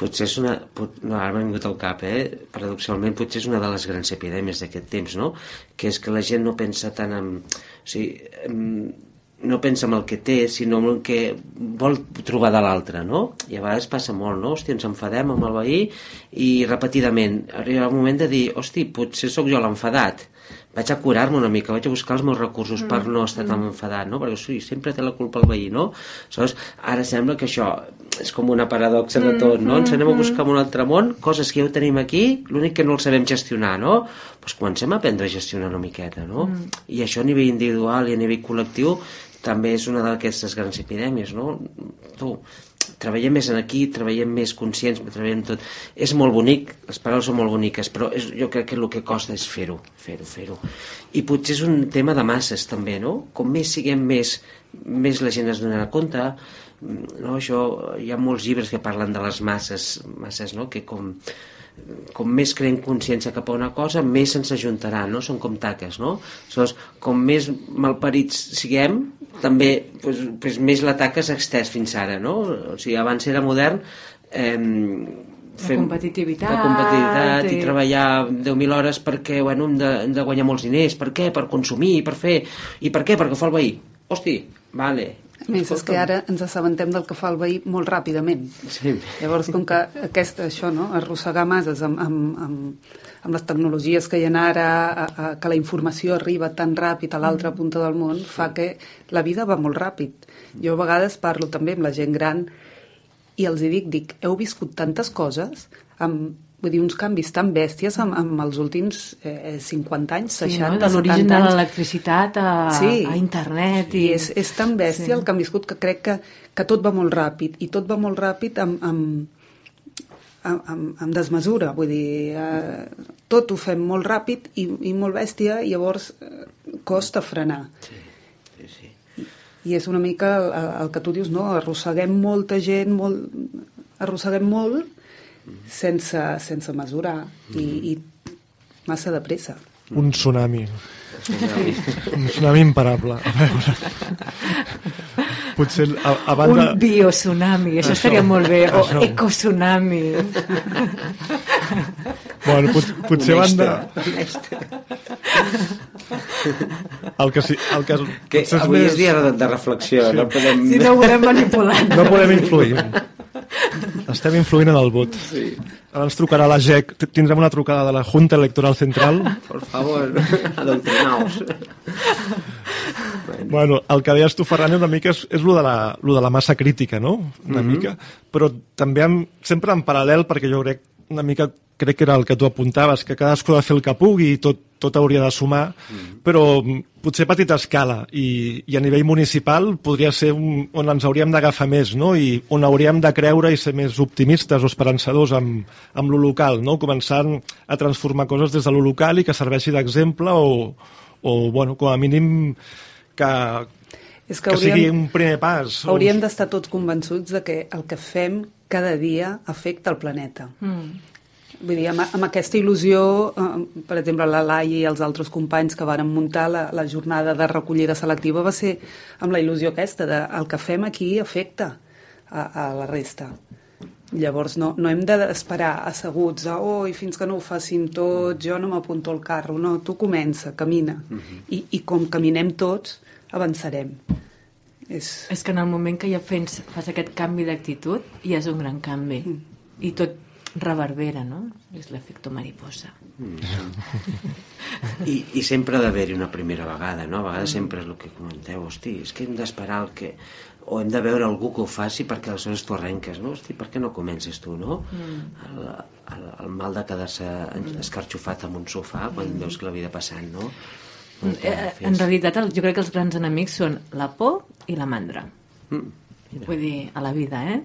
Potser és una... Pot, no, ara m'ha vingut al cap, eh? Paradoxalment, potser és una de les grans epidèmies d'aquest temps, no? Que és que la gent no pensa tant en... O sigui, em, no pensa en el que té, sinó en el que vol trobar de l'altre, no? I a vegades passa molt, no? Hòstia, ens enfadem amb el veí i repetidament arriba el moment de dir, hosti, potser sóc jo l'enfadat vaig a curar-me una mica, vaig a buscar els meus recursos mm. per no estar tan enfadat, no? Perquè sí, sempre té la culpa el veí, no? Aleshores, ara sembla que això és com una paradoxa de tot, no? Ens anem a buscar en un altre món, coses que ja ho tenim aquí, l'únic que no el sabem gestionar, no? Doncs comencem a aprendre a gestionar una miqueta, no? Mm. I això a nivell individual i a nivell col·lectiu també és una d'aquestes grans epidèmies, no? Tu, treballem més en aquí, treballem més conscients, treballem tot. És molt bonic, les paraules són molt boniques, però és, jo crec que el que costa és fer-ho, fer-ho, fer-ho. I potser és un tema de masses també, no? Com més siguem més, més la gent es donarà compte, no? Això, hi ha molts llibres que parlen de les masses, masses no? que com, com més creem consciència cap a una cosa, més se'ns ajuntarà, no? Són com taques, no? Aleshores, com més malparits siguem, també pues, pues més la taca s'ha extès fins ara, no? O sigui, abans era modern eh, De competitivitat, de competitivitat i i- treballar 10.000 hores perquè bueno, hem, de, hem de guanyar molts diners. Per què? Per consumir, per fer... I per què? Perquè fa el veí. Hosti, vale. A més, és que ara ens assabentem del que fa el veí molt ràpidament. Sí. Llavors, com que aquesta, això, no? arrossegar masses amb, amb, amb, amb les tecnologies que hi ha ara, a, a, que la informació arriba tan ràpid a l'altra punta del món, fa que la vida va molt ràpid. Jo a vegades parlo també amb la gent gran i els hi dic, dic, heu viscut tantes coses, amb, vull dir, uns canvis tan bèsties amb, amb els últims eh, 50 anys, 60, Sí, no? De l'origen 70 de l'electricitat a, Sí. a internet. I... I és, és tan bèstia Sí. el que han viscut que crec que, que tot va molt ràpid i tot va molt ràpid amb, amb, amb, amb, amb desmesura vull dir, eh, tot ho fem molt ràpid i, i molt bèstia i llavors eh, costa frenar Sí, sí, sí. i és una mica el, el que tu dius no? arrosseguem molta gent molt, arrosseguem molt sense, sense mesurar i, i massa de pressa Un tsunami. Un tsunami imparable. A veure. Potser a, a banda... Un biotsunami, això, estaria molt bé. O això. ecotsunami. Bueno, pot, potser a banda... El que sí... El que, Que avui més- és dia de, de reflexió, no podem... Si no volem manipular. No podem influir. Estem influint en el vot. Sí. Ara ens trucarà la GEC. Tindrem una trucada de la Junta Electoral Central. Por favor, adoctrinaos. Bueno, el que deies tu, Ferran, una mica és, és lo, de la, lo de la massa crítica, no? Una mica. Però també en, sempre en paral·lel, perquè jo crec una mica crec que era el que tu apuntaves, que cadascú ha de fer el que pugui i tot, tot hauria de sumar, però mm, potser a petita escala i, i a nivell municipal podria ser un, on ens hauríem d'agafar més no? i on hauríem de creure i ser més optimistes o esperançadors amb, amb lo local, no? començant a transformar coses des de lo local i que serveixi d'exemple o, o bueno, com a mínim que, és que, que sigui un primer pas. o- Hauríem d'estar tots convençuts de que el que fem cada dia afecta el planeta. Mm. Vull dir, amb, amb aquesta il·lusió, eh, per exemple, la Laia i els altres companys que varen muntar la, la jornada de recollida selectiva va ser amb la il·lusió aquesta, de el que fem aquí afecta a, a la resta. Llavors no, no hem d'esperar asseguts a oh, i fins que no ho facin tots, jo no m'apunto al carro. No, tu comença, camina. I, I com caminem tots, avançarem. És... És que en el moment que ja fens, fas aquest canvi d'actitud, ja és un gran canvi. I tot reverbera, no? És l'efecte mariposa. I, i sempre ha d'haver-hi una primera vegada, no? A vegades sempre és el que comenteu, hosti, és que hem d'esperar el que... O hem de veure algú que ho faci perquè aleshores tu arrenques, no? Hosti, per què no comences tu, no? El, el, el mal de quedar-se escarxofat en un sofà quan veus que la vida passant, no? No té Eh, en realitat, jo crec que els grans enemics són la por i la mandra. Mm, mira. Vull dir, a la vida, eh?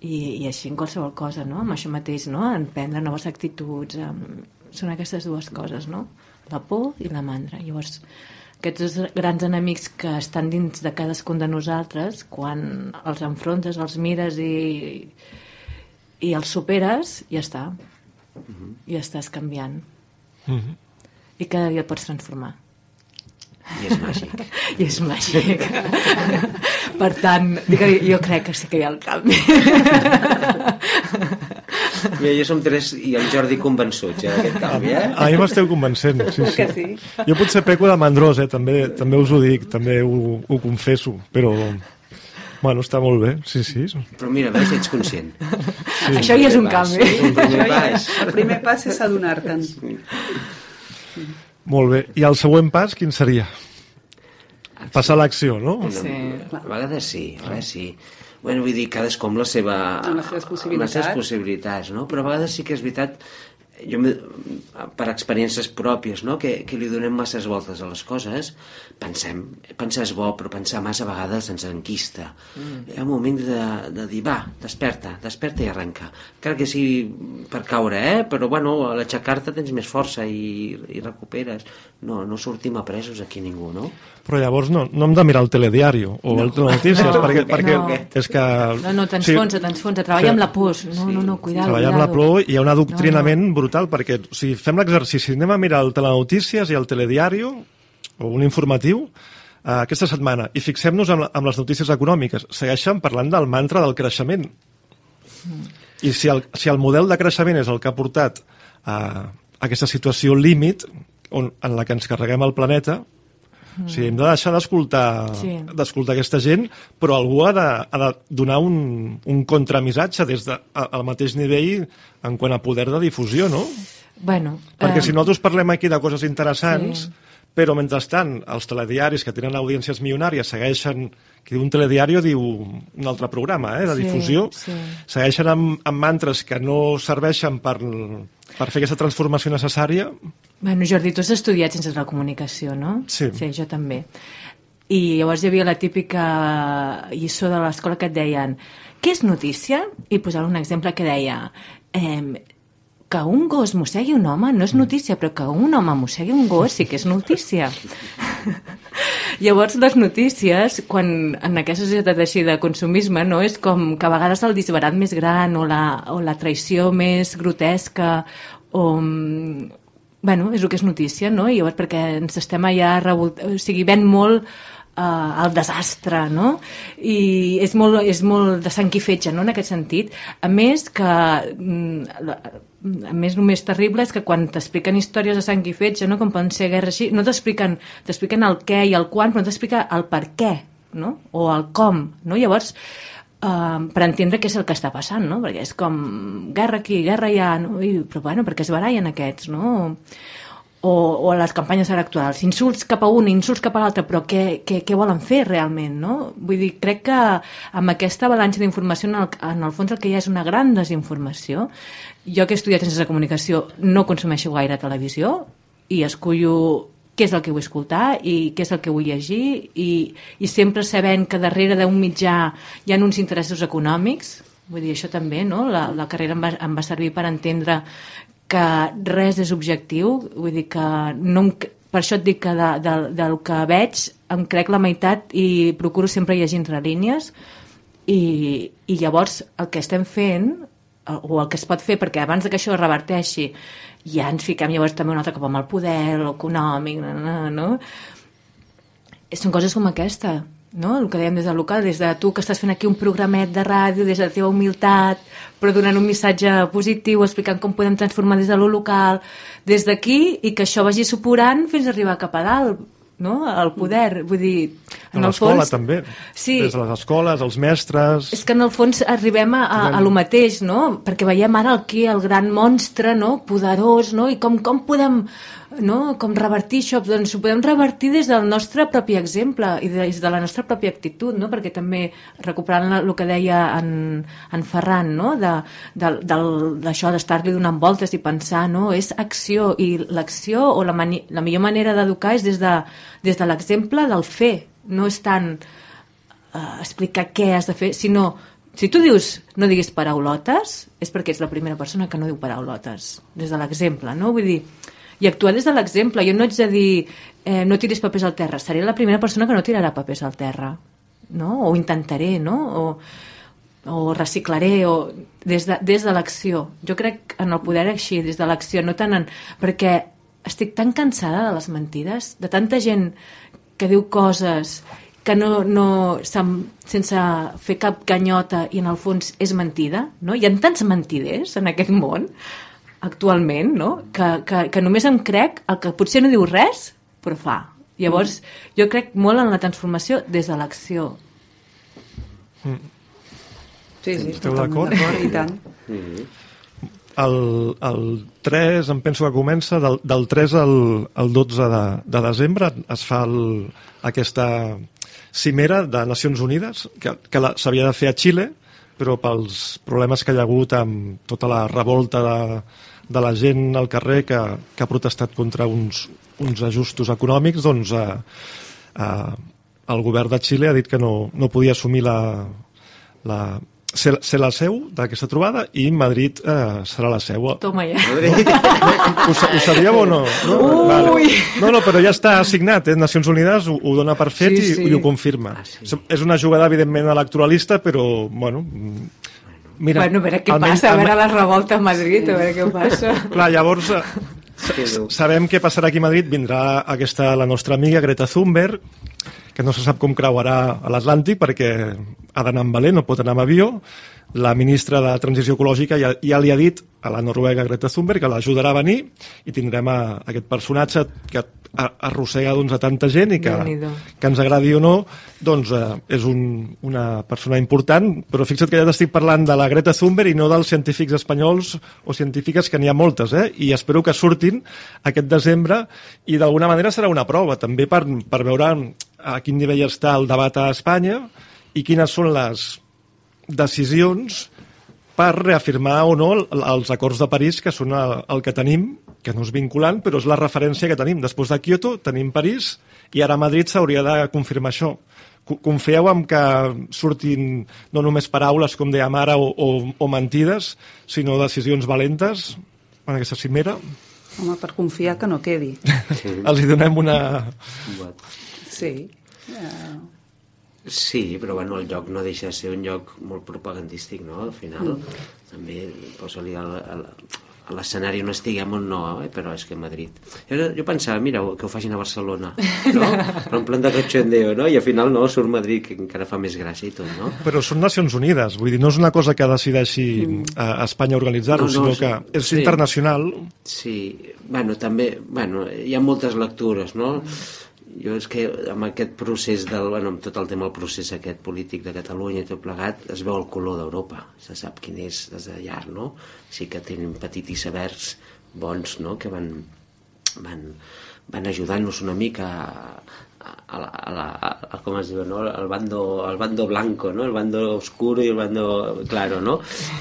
I, i així en qualsevol cosa, no? Amb això mateix, no? En prendre noves actituds. Amb... Són aquestes dues coses, no? La por i la mandra. Llavors, aquests dos grans enemics que estan dins de cadascun de nosaltres, quan els enfrontes, els mires i, i els superes, ja està. Ja estàs canviant. Mhm. I cada dia et pots transformar. I és màgic. I és màgic. per tant, jo crec que sí que hi ha el canvi. Mira, jo som tres i el Jordi convençuts, eh, d'aquest canvi, eh? A mi m'esteu convencent, sí, sí. Que sí. Jo potser peco de mandrós, eh? també, també us ho dic, també ho, ho confesso, però bueno, està molt bé, sí, sí. Però mira, veus, ets conscient. sí. Això ja és un canvi. És un primer pas. El primer pas és adonar-te'n. Molt bé. I el següent pas, quin seria? Passar a l'acció, no? Sí. A vegades sí, a vegades sí. Bueno, vull dir, cadascú amb la seva... Amb les seves possibilitats. amb les seves possibilitats, no? Però a vegades sí que és veritat, jo, per experiències pròpies, no? que, que li donem masses voltes a les coses, pensem, pensar és bo, però pensar massa a vegades ens enquista. Mm. Hi ha un moment de, de dir, va, desperta, desperta i arrenca. Encara que sigui per caure, eh? però bueno, a l'aixecar-te tens més força i, i recuperes. No, no sortim apresos aquí ningú, no? Però llavors no, no hem de mirar el telediario o el telenotícies, No, perquè, perquè no. és que... No, no, t'enfonsa, t'enfonsa. Treballa amb la por. No, no, no, cuidado, Treballar amb la cuidado. por hi ha un adoctrinament brutal, perquè sigui, fem l'exercici, anem a mirar el telenotícies i el telediario, o un informatiu, eh, aquesta setmana, i fixem-nos amb, amb les notícies econòmiques. Segueixen parlant del mantra del creixement. I si el, si el model de creixement és el que ha portat a aquesta situació límit on, en la que ens carreguem el planeta, mm. o sigui, hem de deixar d'escoltar Sí. aquesta gent, però algú ha de, ha de donar un, un contramissatge des de, a- al mateix nivell en quant a poder de difusió, no? Bueno, Perquè eh, si nosaltres parlem aquí de coses interessants, Sí. però mentrestant els telediaris que tenen audiències milionàries segueixen, diu un telediari diu un altre programa eh, de Sí, difusió, sí. segueixen amb, amb mantres que no serveixen per, per fer aquesta transformació necessària, Bueno, Jordi, tu has estudiat Ciències de la Comunicació, no? Sí. Sí, jo també. I llavors hi havia la típica lliçó de l'escola que et deien què és notícia? I posava un exemple que deia eh, que un gos mossegui un home no és notícia, però que un home mossegui un gos sí que és notícia. Llavors, les notícies, quan en aquesta societat així de consumisme, no és com que a vegades el disbarat més gran o la, o la traïció més grotesca o, mm, bueno, és el que és notícia, no? I llavors perquè ens estem allà revolt... o sigui, ven molt eh, el desastre, no? I és molt, és molt de sang i fetge, no?, en aquest sentit. A més que... mm, A més, el més terrible és que quan t'expliquen històries de sang i fetge, no?, com poden ser guerres així, no t'expliquen t'expliquen el què i el quan, però no t'explica el per què, no?, o el com, no? Llavors, uh, per entendre què és el que està passant, no? Perquè és com guerra aquí, guerra allà, no? I, però bueno, perquè es barallen aquests, no? O, o les campanyes electorals, insults cap a un, insults cap a l'altre, però què, què, què volen fer realment, no? Vull dir, crec que amb aquesta avalanxa d'informació en, el, en el fons el que hi ha és una gran desinformació. Jo que he estudiat Ciències de Comunicació no consumeixo gaire televisió i escollo què és el que vull escoltar i què és el que vull llegir i, i sempre sabent que darrere d'un mitjà hi ha uns interessos econòmics vull dir, això també, no? La, la carrera em va, em va servir per entendre que res és objectiu, vull dir que no em, per això et dic que de, de, del que veig em crec la meitat i procuro sempre llegir entre línies i, i llavors el que estem fent eh, o el que es pot fer, perquè abans que això reverteixi ja ens fiquem llavors també un altre cop amb el poder, l'econòmic, no, no, no? són coses com aquesta, no? el que dèiem des del local, des de tu que estàs fent aquí un programet de ràdio, des de la teva humilitat, però donant un missatge positiu, explicant com podem transformar des de lo local, des d'aquí, i que això vagi suporant fins a arribar cap a dalt, no? al poder. Vull dir, en el l'escola fons... també, Sí. des de les escoles, els mestres... És que en el fons arribem a, a, a lo mateix, no? Perquè veiem ara aquí el gran monstre, no? Poderós, no? I com, com podem, no? Com revertir això? Doncs ho podem revertir des del nostre propi exemple i des de la nostra pròpia actitud, no? Perquè també, recuperant el que deia en, en Ferran, no? De, de, d'això d'estar-li donant voltes i pensar, no? És acció i l'acció o la, mani, la millor manera d'educar és des de, des de l'exemple del fer, no és tant uh, explicar què has de fer, sinó si tu dius no diguis paraulotes és perquè ets la primera persona que no diu paraulotes des de l'exemple, no? Vull dir i actuar des de l'exemple, jo no haig de dir eh, no tiris papers al terra, seré la primera persona que no tirarà papers al terra no? o intentaré no? o, o reciclaré o des de, des de l'acció jo crec en el poder així, des de l'acció no tant en... perquè estic tan cansada de les mentides de tanta gent que diu coses que no, no se'n- sense fer cap ganyota i en el fons és mentida, no? Hi ha tants mentiders en aquest món actualment, no? Que, que, que només em crec el que potser no diu res, però fa. Llavors, jo crec molt en la transformació des de l'acció. Sí, sí, Esteu d'acord? I tant. El, el 3, em penso que comença, del, del 3 al, al 12 de, de desembre es fa el, aquesta cimera de Nacions Unides, que, que la- s'havia de fer a Xile, però pels problemes que hi ha hagut amb tota la revolta de, de la gent al carrer que, que ha protestat contra uns, uns ajustos econòmics, doncs eh, eh, el govern de Xile ha dit que no, no podia assumir la, la, ser, ser la seu d'aquesta trobada i Madrid eh, serà la seu. Toma ja. Ho, ho sabíeu o no? No? Ui! no, no, però ja està assignat, eh? Nacions Unides ho, ho dona per fet Sí, i, sí. i ho confirma. Ah, sí. És una jugada, evidentment, electoralista, però, bueno... Mira, bueno, a veure què almenys- passa, a veure la revolta a Madrid, a veure què passa. Clar, llavors, eh, sabem què passarà aquí a Madrid. Vindrà aquesta, la nostra amiga Greta Thunberg, que no se sap com creuarà a l'Atlàntic perquè ha d'anar amb valent, no pot anar amb avió. La ministra de Transició Ecològica ja, ja li ha dit a la noruega Greta Thunberg que l'ajudarà a venir i tindrem a, a aquest personatge que arrossega doncs, a tanta gent i que, que ens agradi o no doncs eh, és un, una persona important però fixa't que ja t'estic parlant de la Greta Thunberg i no dels científics espanyols o científiques que n'hi ha moltes eh? i espero que surtin aquest desembre i d'alguna manera serà una prova també per, per veure a quin nivell està el debat a Espanya i quines són les decisions per reafirmar o no el- els acords de París, que són el, el que tenim, que no és vinculant, però és la referència que tenim. Després de Kyoto tenim París i ara Madrid s'hauria de confirmar això. Co- Confieu en que surtin no només paraules, com dèiem ara, o, o, o mentides, sinó decisions valentes en aquesta cimera. Home, per confiar que no quedi. Els hi donem una... Sí. Uh, Sí, però bueno, el lloc no deixa de ser un lloc molt propagandístic, no? Al final, mm. també posa-li al- al- a l'escenari on estiguem on no, eh? però és que a Madrid... Jo, jo pensava, mira, que ho facin a Barcelona, no? Però en plan de cachondeo, no? I al final no, surt Madrid, que encara fa més gràcia i tot, no? Però són Nacions Unides, vull dir, no és una cosa que decideixi a Espanya organitzar-ho, No, no, sinó que és Sí. internacional. Sí, bueno, també, bueno, hi ha moltes lectures, no? Jo és que amb aquest procés del, bueno, amb tot el tema del procés aquest polític de Catalunya i tot plegat, es veu el color d'Europa, se sap quin és des de llarg, no? Sí que tenen petit icebergs bons, no?, que van, van, van ajudant-nos una mica a, a, la, a, la, a, com es diu, no? el, bando, el bando blanco, no? el bando oscuro i el bando claro, no?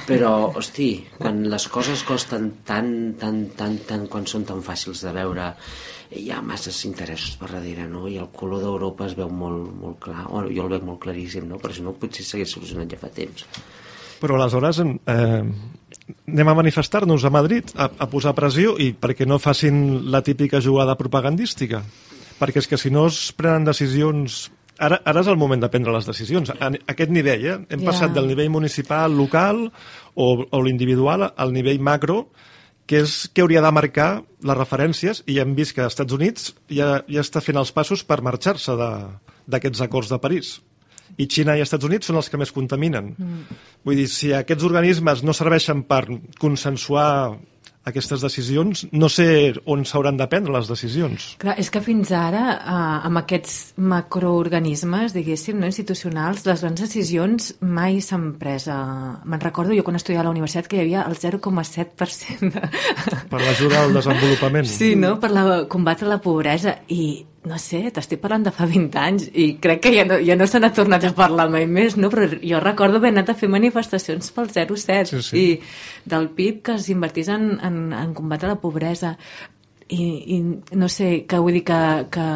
Però, hosti, quan les coses costen tant, tant, tant, tant, quan són tan fàcils de veure, hi ha masses interessos per darrere, no? I el color d'Europa es veu molt, molt clar. Bueno, jo el veig molt claríssim, no? Però si no, potser s'hagués solucionat ja fa temps. Però aleshores eh, anem a manifestar-nos a Madrid, a, a posar pressió i perquè no facin la típica jugada propagandística. Perquè és que si no es prenen decisions... Ara, ara és el moment de prendre les decisions. A, a aquest nivell, eh? Hem Ja. passat del nivell municipal, local o, o l'individual al nivell macro, que és que hauria de marcar les referències i hem vist que als Estats Units ja, ja està fent els passos per marxar-se de- d'aquests acords de París. I Xina i Estats Units són els que més contaminen. Mm. Vull dir, si aquests organismes no serveixen per consensuar aquestes decisions, no sé on s'hauran de prendre les decisions. Clar, és que fins ara, eh, amb aquests macroorganismes, diguéssim, no institucionals, les grans decisions mai s'han pres. A... Me'n recordo jo quan estudiava a la universitat que hi havia el 0,7% de... Per l'ajuda al desenvolupament. Sí, no? Per la, combatre la pobresa. I, no sé, t'estic parlant de fa 20 anys i crec que ja no, ja no se n'ha tornat a parlar mai més, no? Però jo recordo haver anat a fer manifestacions pel 07 Sí, sí. i del PIB que s'invertís en, en, en combatre la pobresa. I, I no sé, que vull dir que, que,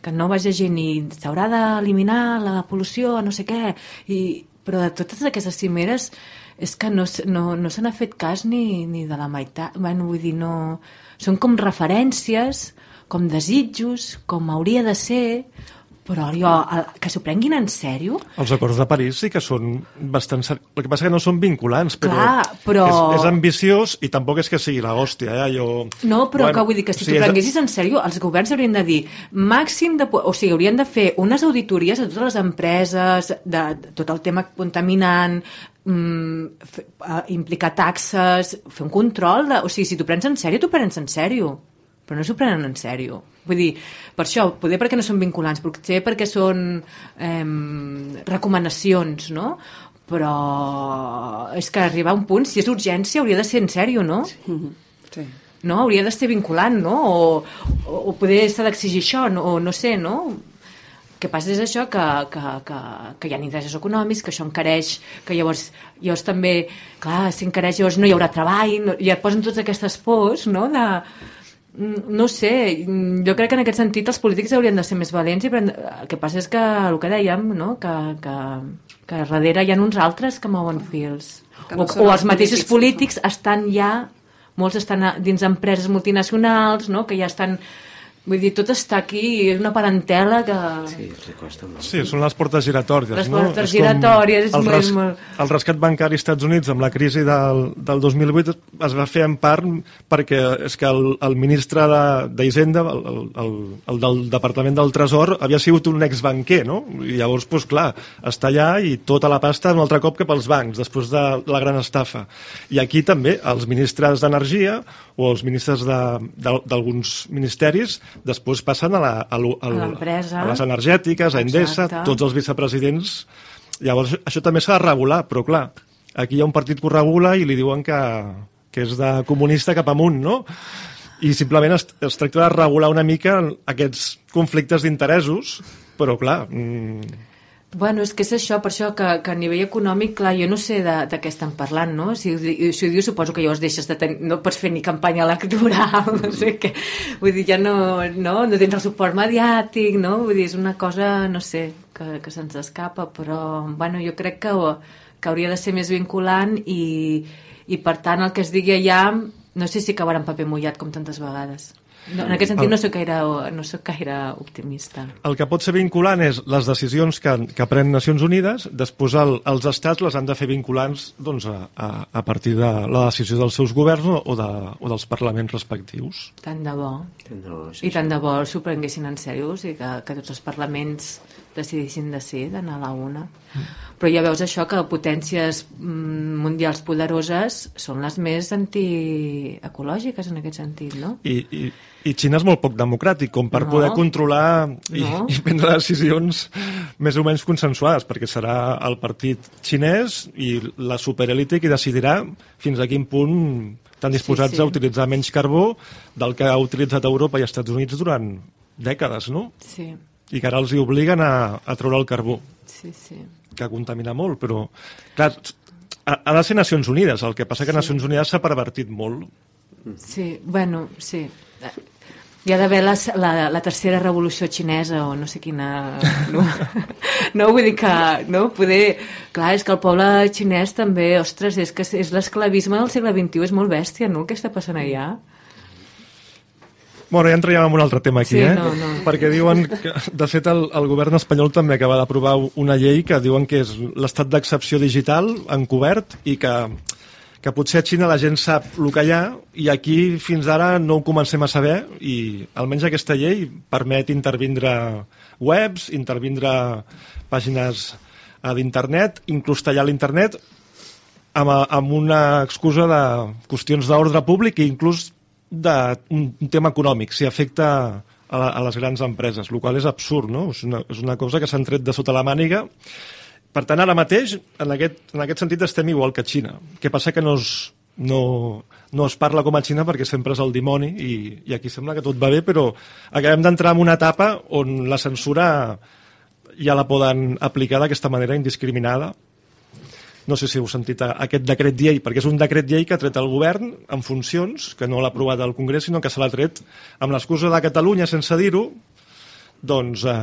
que no vaja gent i s'haurà d'eliminar la pol·lució, no sé què, i, però de totes aquestes cimeres és que no, no, no se n'ha fet cas ni, ni de la meitat. Bueno, vull dir, no... Són com referències, com desitjos, com hauria de ser, però jo, el, que s'ho prenguin en sèrio, Els acords de París sí que són bastant... El que passa que no són vinculants, però, Clar, però- és, és ambiciós i tampoc és que sigui la hòstia, eh? Jo... No, però bueno, que vull dir que si sí, t'ho és- prenguessis en sèrio, els governs haurien de dir màxim de... O sigui, haurien de fer unes auditories a totes les empreses, de, de tot el tema contaminant, mm, f, uh, implicar taxes, fer un control... De, o sigui, si t'ho prens en sèrio, t'ho prens en sèrio però no s'ho prenen en sèrio. Vull dir, per això, poder perquè no són vinculants, potser perquè són eh, recomanacions, no? Però és que arribar a un punt, si és urgència, hauria de ser en sèrio, no? sí. no? Hauria de ser vinculant, no? O, o, o poder s'ha d'exigir això, no? o no sé, no? El que passa és això, que, que, que, que hi ha interessos econòmics, que això encareix, que llavors, llavors també, clar, si encareix, llavors no hi haurà treball, no, i et posen totes aquestes pors, no?, de... mm, No sé, mm, jo crec que en aquest sentit els polítics haurien de ser més valents i prendre... el que passa és que el que dèiem, no? que, que, que darrere hi ha uns altres que mouen fils. Que no o, o els els mateixos polítics. polítics estan ja molts estan dins empreses multinacionals, no? que ja estan Vull dir, tot està aquí, és una parentela que... Sí, costa molt. Sí, són les portes giratòries. Les no? portes És com giratòries, és el, molt- molt- el rescat bancari als Estats Units amb la crisi del, del 2008 es va fer en part perquè és que el, el ministre de- d'Hisenda, el, el, el, el del Departament del Tresor, havia sigut un exbanquer, no? I llavors, doncs clar, està allà i tota la pasta un altre cop cap als bancs, després de la gran estafa. I aquí també els ministres d'Energia o els ministres de- de- d'alguns ministeris després passen a la- a A l'empresa. a les energètiques, a Endesa, Exacte. tots els vicepresidents. Llavors, això també s'ha de regular, però clar, aquí hi ha un partit que ho regula i li diuen que, que és de comunista cap amunt, no? I simplement es, es tracta de regular una mica aquests conflictes d'interessos, però clar, mm, Bueno, és que és això, per això que, que a nivell econòmic, clar, jo no sé de, de què estan parlant, no? Si, si ho dius, suposo que llavors deixes de tenir, no pots fer ni campanya electoral, no sé què. Vull dir, ja no, no, no tens el suport mediàtic, no? Vull dir, és una cosa, no sé, que, que se'ns escapa, però, bueno, jo crec que, que hauria de ser més vinculant i, i, per tant, el que es digui allà, no sé si acabarà en paper mullat com tantes vegades. No, en aquest sentit no sóc gaire, no sóc gaire optimista. el que pot ser vinculant és les decisions que, que pren Nacions Unides, després el, els estats les han de fer vinculants doncs, a, a, a partir de la decisió dels seus governs o, o, de, o dels parlaments respectius. Tant de bo. No, sí, I tant de bo s'ho prenguessin en sèrio i que, que tots els parlaments decidissin de ser, d'anar a la una. Però ja veus això, que potències mm, mundials poderoses són les més antiecològiques en aquest sentit, no? I, i, i Xina és molt poc democràtic com per No. poder controlar i, No. i prendre decisions més o menys consensuades, perquè serà el partit xinès i la superélite qui decidirà fins a quin punt estan disposats Sí, sí. a utilitzar menys carbó del que ha utilitzat Europa i Estats Units durant dècades, no? Sí, I que ara els hi obliguen a, a treure el carbó, sí, sí. que contamina molt, però... Clar, ha, ha de ser Nacions Unides, el que passa que Nacions Unides s'ha pervertit molt. Sí, bueno, sí. Hi ha d'haver la, la, la tercera revolució xinesa o no sé quina... No, no vull dir que... No, poder... Clar, és que el poble xinès també, ostres, és que és l'esclavisme del segle XXI, és molt bèstia, no?, el que està passant allà. Bueno, ja entraríem en un altre tema aquí, Sí, eh? no, no. Perquè diuen que, de fet, el, el govern espanyol també acaba d'aprovar una llei que diuen que és l'estat d'excepció digital encobert i que, que potser a Xina la gent sap el que hi ha i aquí fins ara no ho comencem a saber i almenys aquesta llei permet intervindre webs, intervindre pàgines eh, d'internet, inclús tallar l'internet amb, amb una excusa de qüestions d'ordre públic i inclús d'un un tema econòmic, si afecta a, la, a les grans empreses, el qual és absurd, no? És una, és una cosa que s'han tret de sota la màniga. Per tant, ara mateix, en aquest, en aquest sentit, estem igual que Xina. que passa que no es, no, no es parla com a Xina perquè sempre és el dimoni i, i aquí sembla que tot va bé, però acabem d'entrar en una etapa on la censura ja la poden aplicar d'aquesta manera indiscriminada no sé si heu sentit aquest decret llei, perquè és un decret llei que ha tret el govern en funcions, que no l'ha aprovat el Congrés, sinó que se l'ha tret amb l'excusa de Catalunya, sense dir-ho, doncs eh,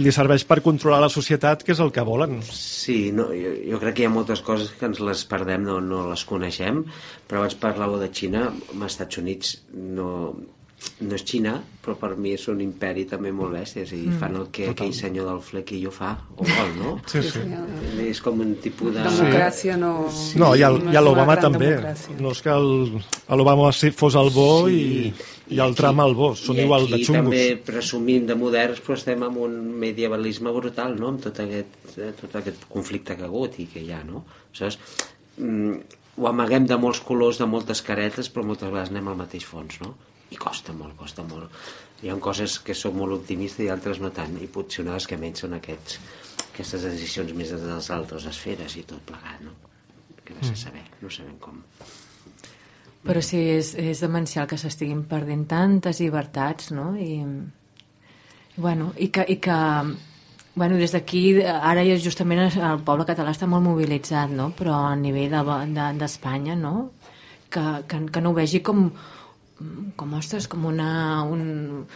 li serveix per controlar la societat, que és el que volen. Sí, no, jo, jo crec que hi ha moltes coses que ens les perdem, no, no les coneixem, però abans parlàveu de Xina, als Estats Units no, no és Xina, però per mi és un imperi també molt bèstia, és a dir, Mm. fan el que aquell senyor del flequillo fa, o vol, no? Sí, sí. És com un tipus de... Democràcia no... No, i, el, no i l'Obama també. democràcia. No és que el- l'Obama sí fos el bo i, i el Trump el bo. Són igual de xungos. també presumint de moderns però estem en un medievalisme brutal no? amb tot aquest, eh, tot aquest conflicte que ha hagut i que hi ha no? Aleshores, mm, ho amaguem de molts colors, de moltes caretes però moltes vegades anem al mateix fons no? I costa molt, costa molt hi ha coses que són molt optimistes i altres no tant i potser una de les que menys són aquests, aquestes decisions més de les altres esferes i tot plegat no? que vas a saber, no sabem com Però sí, és, és demencial que s'estiguin perdent tantes llibertats, no? I, bueno, i que, i que bueno, des d'aquí, ara ja justament el poble català està molt mobilitzat, no? Però a nivell d'Espanya, de, d'Espanya, no? Que, que, que no ho vegi com, com ostres, com una, un,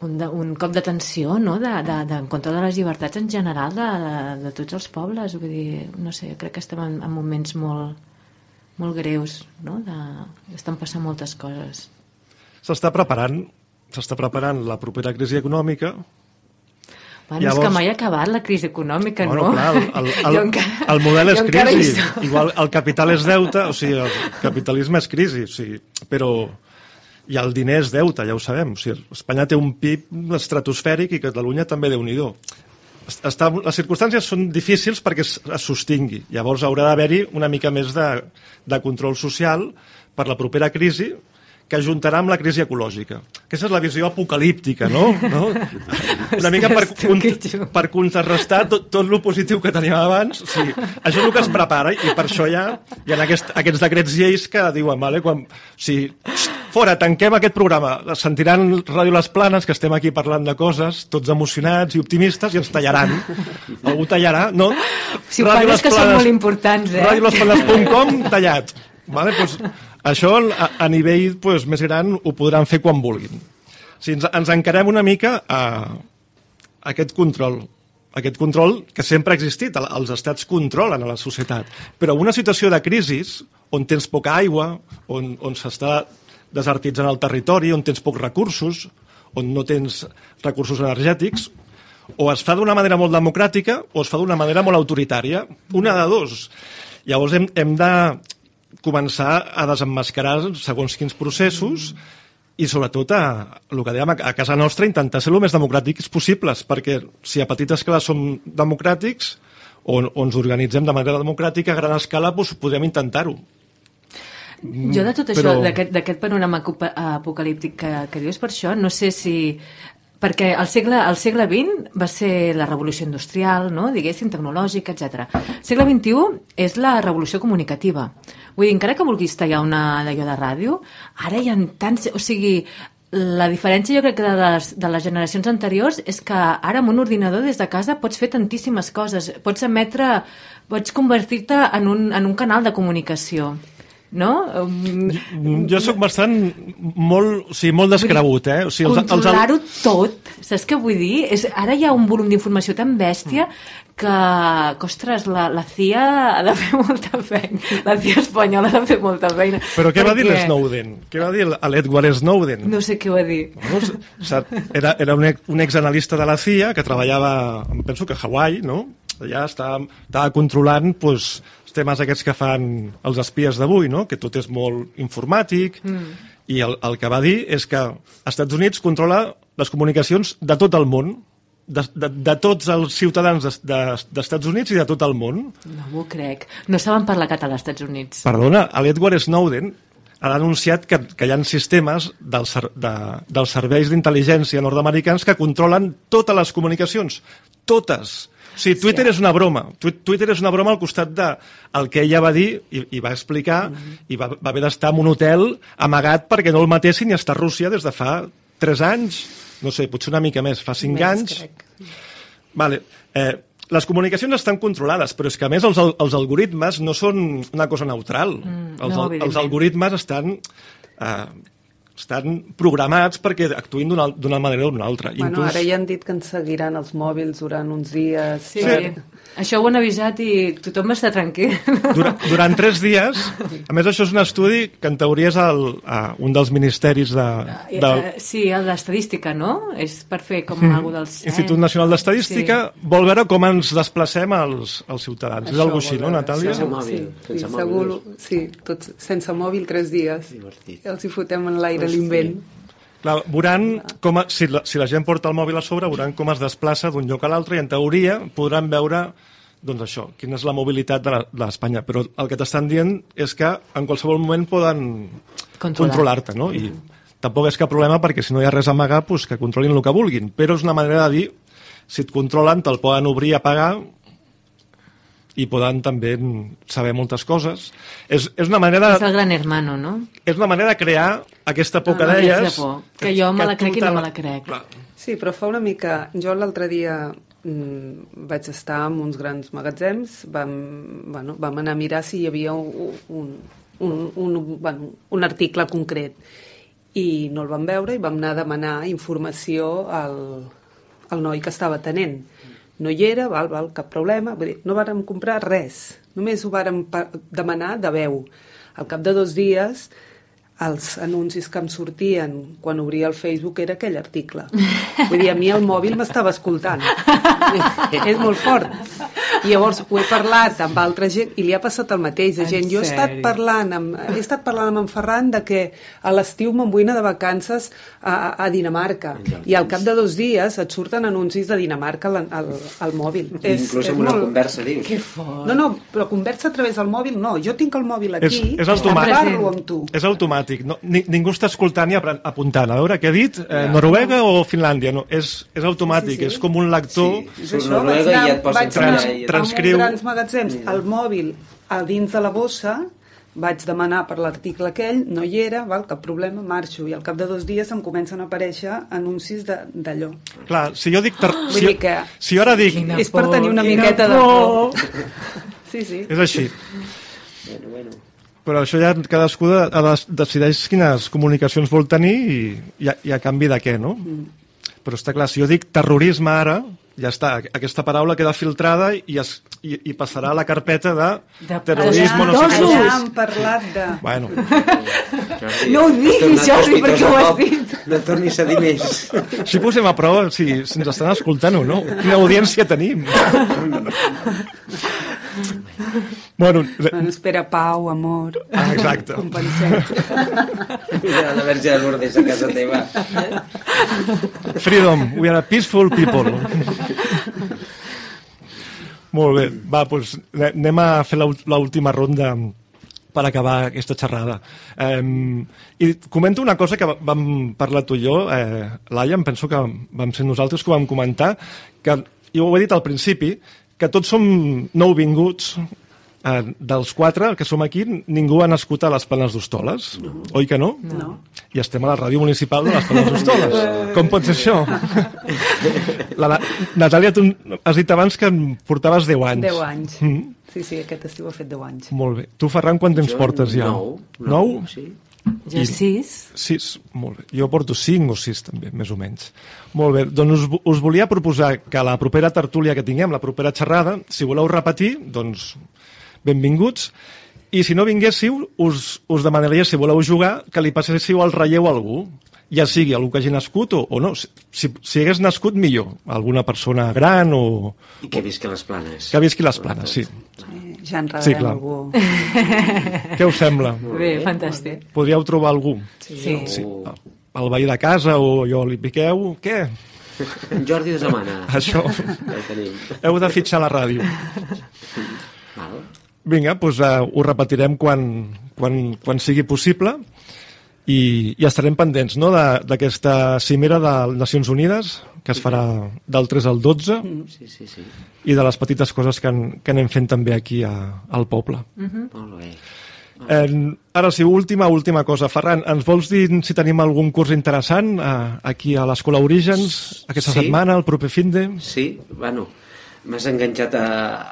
un, de, un cop d'atenció, no? De, de, de, en contra de les llibertats en general de, de, de tots els pobles. Vull dir, no sé, crec que estem en, en moments molt, molt greus, no? De, estan passant moltes coses. S'està preparant s'està preparant la propera crisi econòmica, Bueno, Llavors- és que mai ha acabat la crisi econòmica, Bueno, no? clar, el, el, encara- el model és crisi. Igual el capital és deute, o sigui, el capitalisme és crisi, o sigui, però i el diner és deute, ja ho sabem. O sigui, Espanya té un PIB estratosfèric i Catalunya també déu nhi està, les circumstàncies són difícils perquè es, es sostingui. Llavors haurà d'haver-hi una mica més de, de control social per la propera crisi que ajuntarà amb la crisi ecològica. Aquesta és la visió apocalíptica, no? no? Una mica per, per contrarrestar tot, tot el positiu que teníem abans. Sigui, això és el que es prepara i per això hi ha, hi ha aquest, aquests decrets lleis que diuen, vale, quan, sigui, fora, tanquem aquest programa, sentiran Ràdio Les Planes, que estem aquí parlant de coses, tots emocionats i optimistes, i ens tallaran. Algú tallarà, no? Si ho parles que són molt importants, eh? radiolesplanes.com, tallat. Vale? Pues, això a, a nivell pues, més gran ho podran fer quan vulguin. O sigui, ens, ens encarem una mica a, a aquest control aquest control que sempre ha existit, el- els estats controlen a la societat, però una situació de crisi on tens poca aigua, on, on s'està desertitzant el territori, on tens pocs recursos, on no tens recursos energètics, o es fa d'una manera molt democràtica o es fa d'una manera molt autoritària. Una de dos. Llavors hem, hem de començar a desenmascarar segons quins processos i sobretot a, el que dèiem, a casa nostra intentar ser el més democràtics possibles, perquè si a petita escala som democràtics o, o ens organitzem de manera democràtica a gran escala, doncs podem intentar-ho. Jo de tot això, Però- d'aquest d'aquest panorama apocalíptic que, que dius per això, no sé si... Perquè al segle, al segle XX va ser la revolució industrial, no? diguéssim, tecnològica, etc. El segle XXI és la revolució comunicativa. Vull dir, encara que vulguis tallar una d'allò de ràdio, ara hi ha tants... O sigui, la diferència jo crec que de les, de les generacions anteriors és que ara amb un ordinador des de casa pots fer tantíssimes coses. Pots emetre... Pots convertir-te en, un, en un canal de comunicació. No? Um, Jo sóc bastant molt, o sigui, molt descregut, eh? O sigui, els, els, Controlar-ho tot, saps què vull dir? És, ara hi ha un volum d'informació tan bèstia que, que, ostres, la, la CIA ha de fer molta feina. La CIA espanyola ha de fer molta feina. Però què va dir l'Snowden? Què va dir l'Edward Snowden? No sé què va dir. No, era, era un, un exanalista de la CIA que treballava, penso que a Hawaii, no? Allà estava, estava controlant pues, els temes aquests que fan els espies d'avui, no? que tot és molt informàtic, mm. i el, el que va dir és que els Estats Units controla les comunicacions de tot el món, de, de, de tots els ciutadans dels de, d'Estats Units i de tot el món. No m'ho crec. No saben parlar català als Estats Units. Perdona, l'Edward Snowden ha anunciat que, que hi ha sistemes del, de, dels serveis d'intel·ligència nord-americans que controlen totes les comunicacions. Totes. Sigui, Twitter és una broma. Twitter és una broma al costat de el que ella va dir i, i va explicar i va, va haver d'estar en un hotel amagat perquè no el matessin i està a Rússia des de fa 3 anys, no sé, potser una mica més, fa 5 Més, anys. crec. Vale. Eh, les comunicacions estan controlades, però és que a més els, els algoritmes no són una cosa neutral. Mm, els, no, els algoritmes estan, eh, estan programats perquè actuïn d'una d'una manera o d'una altra. Bueno, ara ja han dit que ens seguiran els mòbils durant uns dies. Sí, Sí. sí. Això ho han avisat i tothom està tranquil. Durant, durant tres dies, a més això és un estudi que en teoria és el, uh, un dels ministeris de, Eh, del eh, Sí, el d'estadística, no? És per fer com mm. alguna del cens. Institut Nacional d'Estadística, vol veure com ens desplacem els, els ciutadans. és Això algo així, vol no. Natàlia? Sense mòbil, Sí, sense sí, mòbil. segur, sí, tots sense mòbil tres dies. Divertit. Els hi fotem en l'aire l'invent. Clar, veuran com, a, si, la, si la gent porta el mòbil a sobre, veuran com es desplaça d'un lloc a l'altre i, en teoria, podran veure doncs això, quina és la mobilitat de l'Espanya. Però el que t'estan dient és que en qualsevol moment poden Controlar. controlar-te, no? I tampoc és cap problema perquè si no hi ha res a amagar, doncs que controlin el que vulguin. Però és una manera de dir, si et controlen, te'l poden obrir i apagar i poden també saber moltes coses. És, és una manera És el gran hermano, no? és una manera de crear aquesta por que Ah, deies... aquesta por, que jo me la crec i no me la crec. Clar. Sí, però fa una mica... Jo l'altre dia mm, vaig estar en uns grans magatzems, vam, bueno, vam anar a mirar si hi havia un, un, un, un, bueno, un article concret i no el vam veure i vam anar a demanar informació al, al noi que estava tenent. No hi era, val, val, cap problema. Vull dir, no vàrem comprar res, només ho vàrem demanar de veu. Al cap de dos dies els anuncis que em sortien quan obria el Facebook era aquell article. Vull dir, a mi el mòbil m'estava escoltant. és molt fort. I llavors ho he parlat amb altra gent i li ha passat el mateix a En gent. Jo he estat parlant amb, he estat parlant amb en Ferran de que a l'estiu me'n vull anar de vacances a, a Dinamarca i al cap de dos dies et surten anuncis de Dinamarca al, al, al mòbil. Inclús amb una conversa dius. Que fort. No, no, però conversa a través del mòbil no. Jo tinc el mòbil És, aquí és i automàtic. parlo amb tu. És automàtic. No, ni, ningú està escoltant i apuntant. A veure què ha dit, eh, Noruega o Finlàndia. No, és, és automàtic, Sí, sí, sí. és com un lector... Sí. És Surt això, Noruega vaig anar, i et posa vaig anar i transcriu. uns grans magatzems, el mòbil a dins de la bossa, vaig demanar per l'article aquell, no hi era, val, cap problema, marxo, i al cap de dos dies em comencen a aparèixer anuncis de- d'allò. Clar, si jo dic... Ter... Vull Si, que si jo ara dic... Quina és per por, tenir una miqueta de por. por. Sí, sí. És així. Bueno, bueno. Però això ja cadascú de, de, decideix quines comunicacions vol tenir i, i, a, i a canvi de què, no? Però està clar, si jo dic terrorisme ara, ja està, aquesta paraula queda filtrada i, es, i, i passarà a la carpeta de, De terrorisme, no sé què. Hem parlat de... Bueno, No ho diguis, Jordi, perquè ho has dit. No tornis a dir més. si posem a prova si, si ens estan escoltant o no. Quina audiència tenim. bueno, re- Bueno, espera pau, amor, ah, exacte. compensem. Mira la verge de Lourdes a casa teva. Freedom, we are a peaceful people. Molt bé, va, doncs anem a fer l'ú- l'última ronda per acabar aquesta xerrada. Eh, I comento una cosa que va- vam parlar tu i jo, eh, Laia, em penso que vam ser nosaltres que ho vam comentar, que jo ho he dit al principi, que tots som nouvinguts, eh, dels quatre que som aquí, ningú ha nascut a les Planes d'Hostoles, no. oi que no? No. I estem a la ràdio municipal de les Planes d'Hostoles. Com pot ser això? La, Na- Natàlia, tu has dit abans que en portaves 10 anys. 10 anys. Mm. Sí, sí, aquest estiu ha fet 10 anys. Molt bé. Tu, Ferran, quant temps Jo, portes ja? Nou. Nou? Sí. Jo sis. Sis, molt bé. Jo porto cinc o sis també, més o menys. Molt bé, doncs us, us volia proposar que la propera tertúlia que tinguem, la propera xerrada, si voleu repetir, doncs benvinguts. I si no vinguéssiu, us, us demanaria, si voleu jugar, que li passéssiu el relleu a algú, ja sigui algú que hagi nascut o, o no. Si, si, si hagués nascut, millor. Alguna persona gran o... I que visqui les planes. Que visqui les planes, sí. Eh, ja enredarem Sí, clar. algú. Què us sembla? Bé, fantàstic. Podríeu trobar algú? Sí. Sí. El veí de casa o jo li piqueu? Què? En Jordi us demana. Això. Ja ho tenim. Heu de fitxar la ràdio. Val. Vinga, doncs uh, ho repetirem quan, quan, quan sigui possible i, i estarem pendents no, de- d'aquesta cimera de Nacions Unides que es farà del 3 al 12 Sí, sí, sí. i de les petites coses que, en, que anem fent també aquí a, al poble. Molt bé. Eh, ara sí, última, última cosa. Ferran, ens vols dir si tenim algun curs interessant eh, aquí a l'Escola Orígens aquesta Sí. setmana, el proper fin de... Sí, bueno, m'has enganxat a,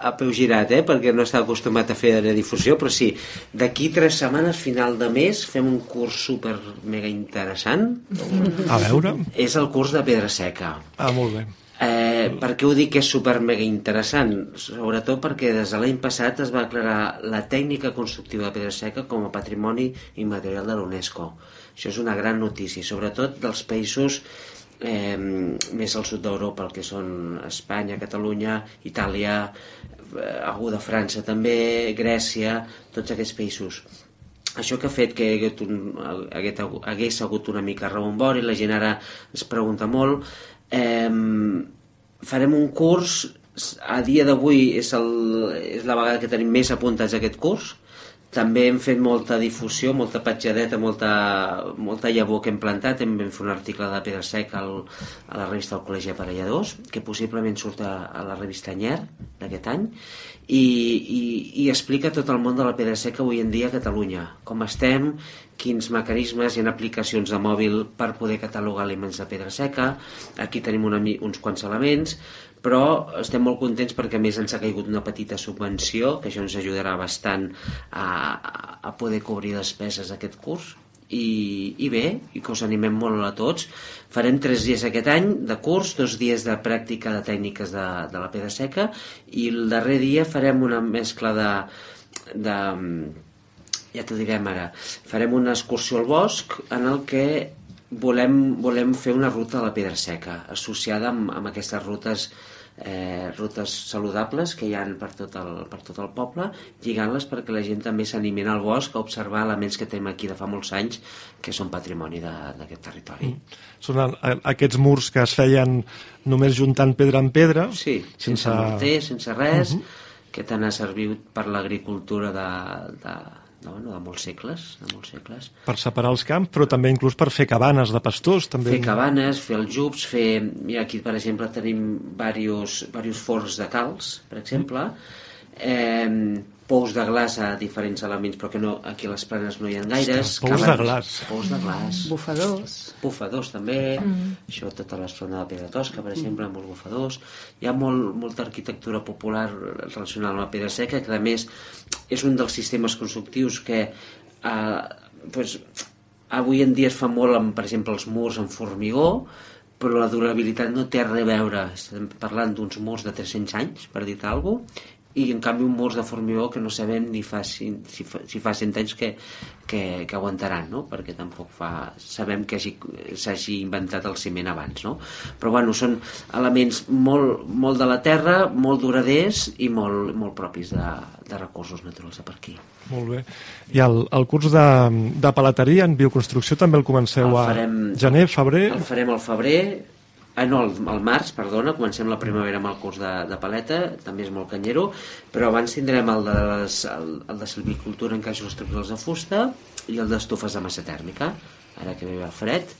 a peu girat, eh? perquè no estava acostumat a fer difusió, però sí, d'aquí tres setmanes, final de mes, fem un curs super mega interessant. A veure... És el curs de Pedra Seca. Ah, molt bé. Eh, per què ho dic que és super mega interessant? Sobretot perquè des de l'any passat es va declarar la tècnica constructiva de Pedra Seca com a patrimoni immaterial de l'UNESCO. Això és una gran notícia, sobretot dels països eh, més al sud d'Europa, el que són Espanya, Catalunya, Itàlia, eh, algú de França també, Grècia, tots aquests països. Això que ha fet que hagués, hagués hagut una mica rebombori, la gent ara es pregunta molt, eh, farem un curs, a dia d'avui és, el, és la vegada que tenim més apuntats a aquest curs, també hem fet molta difusió, molta petjadeta, molta, molta llavor que hem plantat. Hem vam fer un article de Pedra Seca al, a la revista del Col·legi Aparelladors, que possiblement surt a, a la revista Nyer d'aquest any, i, i, i explica tot el món de la pedra seca avui en dia a Catalunya. Com estem, quins mecanismes i en aplicacions de mòbil per poder catalogar aliments de pedra seca. Aquí tenim una, uns quants elements, però estem molt contents perquè a més ens ha caigut una petita subvenció que això ens ajudarà bastant a, a- poder cobrir despeses d'aquest curs. I, i bé, i que us animem molt a tots. Farem tres dies aquest any de curs, dos dies de pràctica de tècniques de, de la pedra seca i el darrer dia farem una mescla de, de ja t'ho direm ara, farem una excursió al bosc en el que volem, volem fer una ruta a la Pedra Seca, associada amb, amb aquestes rutes eh, rutes saludables que hi han per tot el, per tot el poble, lligant-les perquè la gent també s'animin al bosc a observar elements que tenim aquí de fa molts anys que són patrimoni d'aquest territori. Són a- a- aquests murs que es feien només juntant pedra en pedra. Sí, sense, sense morter, sense res, uh -huh. que tant ha servit per l'agricultura de, de, de, bueno, de molts segles, de molts segles. per separar els camps, però també inclús per fer cabanes de pastors. També. Fer cabanes, fer els jubs, fer... Mira, aquí, per exemple, tenim diversos, diversos forns de calç, per exemple, eh, pous de glaç a diferents elements, però que no, aquí a les planes no hi ha gaires. Ostres, pous de glaç. Pous de glaç. Bufadors. bufadors també, mm. això tota la zona de Pedra Tosca, per exemple, amb els bufadors. Hi ha molt, molta arquitectura popular relacionada amb la pedra seca, que a més és un dels sistemes constructius que eh, pues, avui en dia es fa molt amb, per exemple, els murs en formigó, però la durabilitat no té res a veure. Estem parlant d'uns murs de 300 anys, per dir alguna cosa, i en canvi un murs de formigó que no sabem ni fa, si, si, fa, si fa 100 anys que, que, que aguantaran, no? perquè tampoc fa, sabem que hagi- s'hagi inventat el ciment abans. No? Però bueno, són elements molt, molt de la terra, molt duraders i molt, molt propis de, de recursos naturals de per aquí. Molt bé. I el, el curs de, de palateria en bioconstrucció també el comenceu El a farem- gener, febrer... El farem al febrer, ah, no, al, al març, perdona, comencem la primavera amb el curs de, de paleta, també és molt canyero, però abans tindrem el de, les, el, el de silvicultura en caixos estructurals de fusta i el d'estufes de massa tèrmica, ara que ve el fred,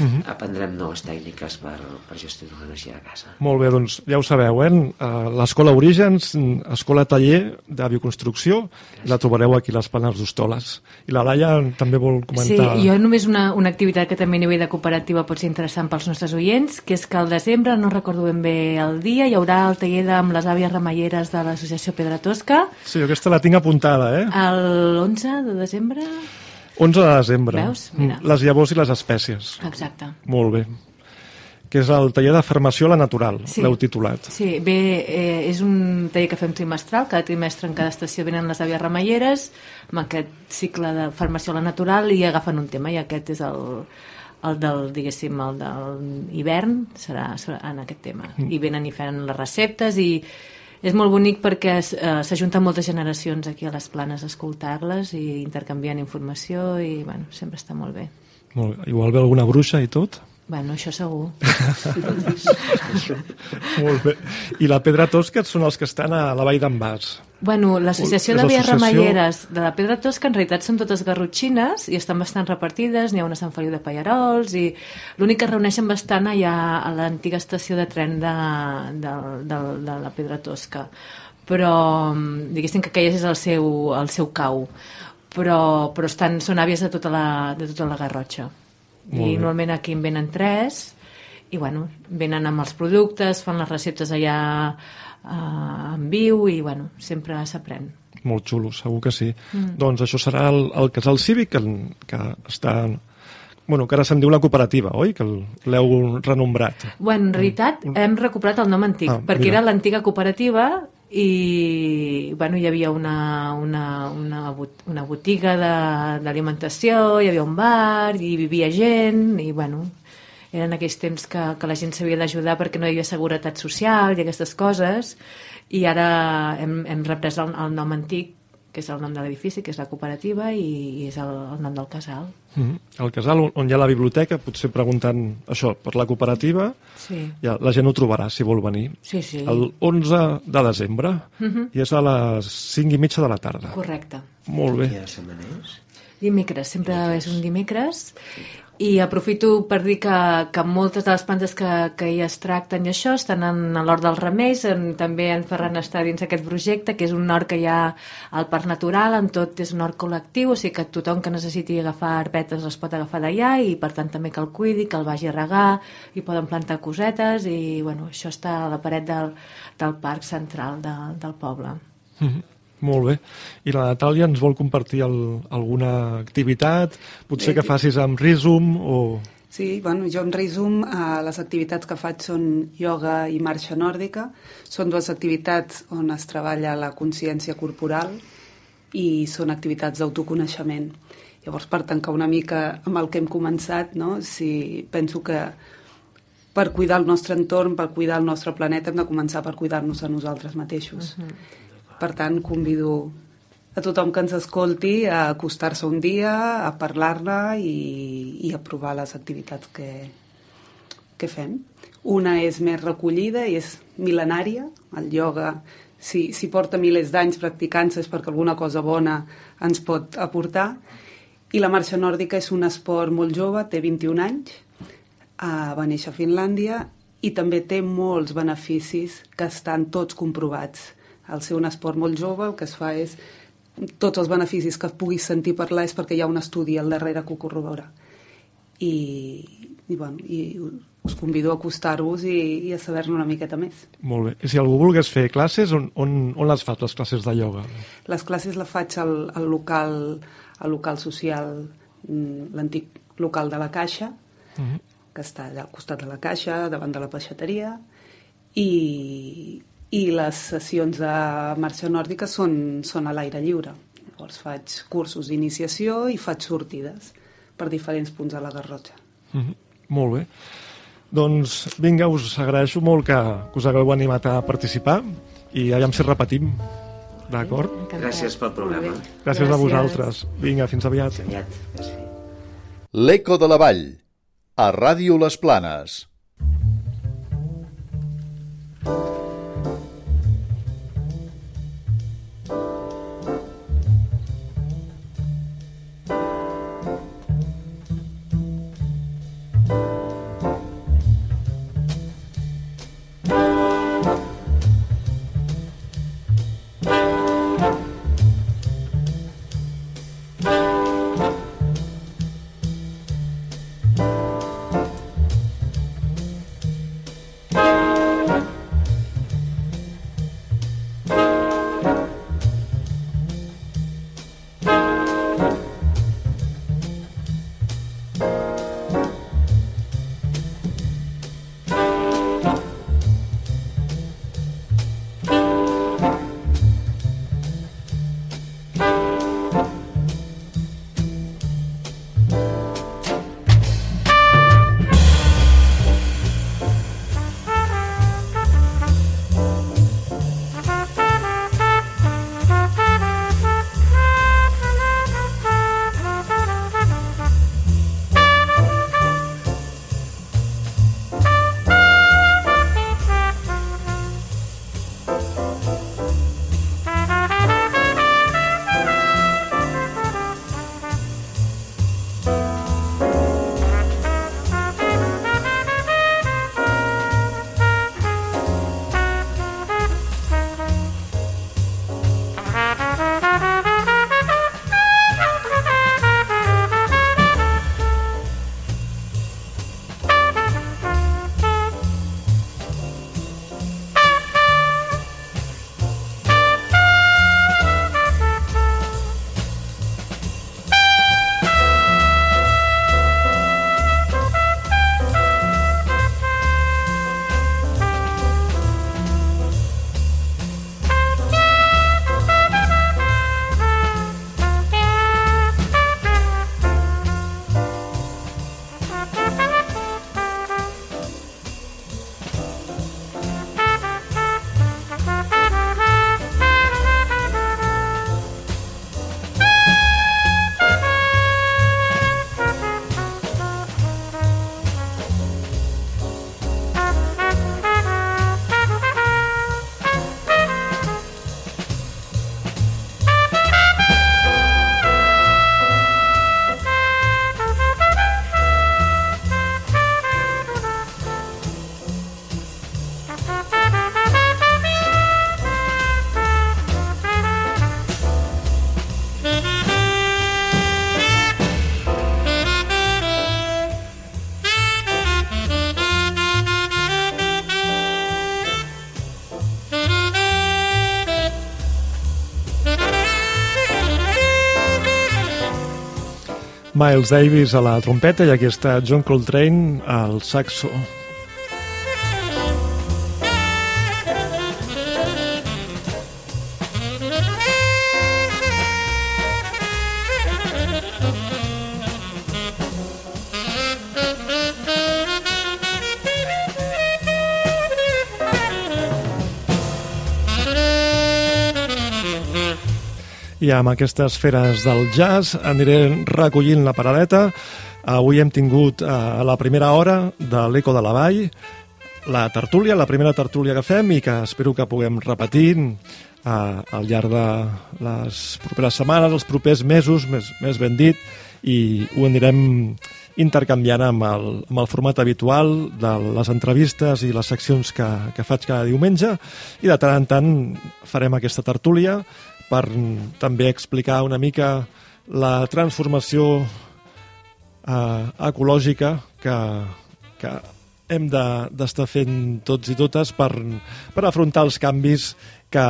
Mhm. aprendrem noves tècniques per, per gestionar l'energia de casa. Molt bé, doncs ja ho sabeu, eh? Eh, L'escola Orígens, escola taller de bioconstrucció, la trobareu aquí a les Planes d'Hostoles. I la Laia també vol Sí, comentar... jo només una, una activitat que també a nivell de cooperativa pot ser interessant pels nostres oients, que és que al desembre, no recordo ben bé el dia, hi haurà el taller de, amb les àvies remeieres de l'associació Pedra Tosca, Sí, jo aquesta la tinc apuntada, eh? el 11 de desembre. 11 de desembre. Veus? Mira. Les llavors i les espècies. Exacte. Molt bé. Que és el taller de farmació a la natural, Sí. l'heu titulat. Sí, bé, eh, és un taller que fem trimestral, cada trimestre en cada estació venen les àvies remeieres, amb aquest cicle de farmació a la natural i agafen un tema, i aquest és el, el del, diguéssim, el del hivern, serà, serà en aquest tema. I venen i fan les receptes i és molt bonic perquè eh, s'ajunten moltes generacions aquí a les planes a escoltar-les i intercanviant informació i, bueno, sempre està molt bé. Molt bé. Igual ve alguna bruixa i tot. Bueno, això segur. Molt bé. I la Pedra Tosca són els que estan a la Vall d'en Bas. Bueno, l'associació de vies remeieres de la Pedra Tosca en realitat són totes garrotxines i estan bastant repartides, n'hi ha una a Sant Feliu de Pallarols i l'únic que es reuneixen bastant allà a l'antiga estació de tren de, de, de, de la Pedra Tosca. Però mm, diguéssim que aquell és el seu, el seu cau. Però, però estan, són àvies de tota la, de tota la Garrotxa. I normalment aquí en venen tres i bueno, venen amb els productes fan les receptes allà eh, en viu i bueno, sempre s'aprèn Molt xulo, segur que sí. Mm. Doncs això serà el, el casal cívic que, que està... Bueno, que ara se'n diu la cooperativa, oi? Que l'heu renombrat. Bueno, en realitat hem recuperat el nom antic, Ah, perquè mira. era l'antiga cooperativa i bueno, hi havia una, una, una, bot- una botiga de- d'alimentació, hi havia un bar, i hi vivia gent, i bueno, eren aquells temps que, que la gent s'havia d'ajudar perquè no hi havia seguretat social i aquestes coses, i ara hem, hem reprès el, el nom antic, que és el nom de l'edifici, que és la cooperativa, i, i és el, el nom del casal. Mm. El casal on, on hi ha la biblioteca, potser preguntant això per la cooperativa, Sí, ja, la gent ho trobarà si vol venir. sí, sí. El 11 de desembre i és a les 5 i mitja de la tarda. correcte. Molt bé. Quina setmana és? Dimecres, sempre és un dimecres. I aprofito per dir que, que moltes de les plantes que, que hi es tracten i això estan en, en l'Hort dels Remeis, en, també en Ferran està dins aquest projecte, que és un hort que hi ha al Parc Natural, en tot és un hort col·lectiu, o sigui que tothom que necessiti agafar arbetes les pot agafar d'allà i per tant també que el cuidi, que el vagi a regar, i poden plantar cosetes i bueno, això està a la paret del, del Parc Central de, del poble. Mm. Molt bé. I la Natàlia ens vol compartir el, alguna activitat, potser Bé, que facis amb Rizum o... Sí, bueno, jo amb Rizum eh, les activitats que faig són ioga i marxa nòrdica. Són dues activitats on es treballa la consciència corporal i són activitats d'autoconeixement. Llavors, per tancar una mica amb el que hem començat, no? si penso que per cuidar el nostre entorn, per cuidar el nostre planeta, hem de començar per cuidar-nos a nosaltres mateixos. Uh -huh. Per tant, convido a tothom que ens escolti a acostar-se un dia, a parlar-ne i, i a provar les activitats que, que fem. Una és més recollida i és mil·lenària, el ioga si, si porta milers d'anys practicant-se és perquè alguna cosa bona ens pot aportar. I la marxa nòrdica és un esport molt jove, té 21 anys, uh, va néixer a Finlàndia i també té molts beneficis que estan tots comprovats. Al ser un esport molt jove, el que es fa és tots els beneficis que puguis sentir parlar és perquè hi ha un estudi al darrere que ho corrobora. I, i, bueno, i us convido a acostar-vos i, i a saber-ne una miqueta més. Molt bé. I si algú volgués fer classes, on, on, on les fas, les classes de ioga? Les classes les faig al, al local al local social, mm, l'antic local de la Caixa, uh -huh que està allà al costat de la caixa, davant de la peixateria, i, i les sessions de marxa nòrdica són, són a l'aire lliure. Llavors faig cursos d'iniciació i faig sortides per diferents punts de la Garrotxa. Mm -hmm. Molt bé. Doncs vinga, us agraeixo molt que, que us hagueu animat a participar i aviam si repetim. D'acord? Gràcies pel programa. Gràcies, Gràcies a vosaltres. Vinga, fins aviat. Fins aviat. L'Eco de la Vall a Ràdio Les Planes. Miles Davis a la trompeta i aquí està John Coltrane al saxo. I amb aquestes feres del jazz aniré recollint la paradeta. Avui hem tingut eh, a la primera hora de l'Eco de la Vall la tertúlia, la primera tertúlia que fem i que espero que puguem repetir eh, al llarg de les properes setmanes, els propers mesos, més, més ben dit, i ho anirem intercanviant amb el, amb el format habitual de les entrevistes i les seccions que, que faig cada diumenge i de tant en tant farem aquesta tertúlia per també explicar una mica la transformació eh, ecològica que, que hem d'estar de, fent tots i totes per, per afrontar els canvis que,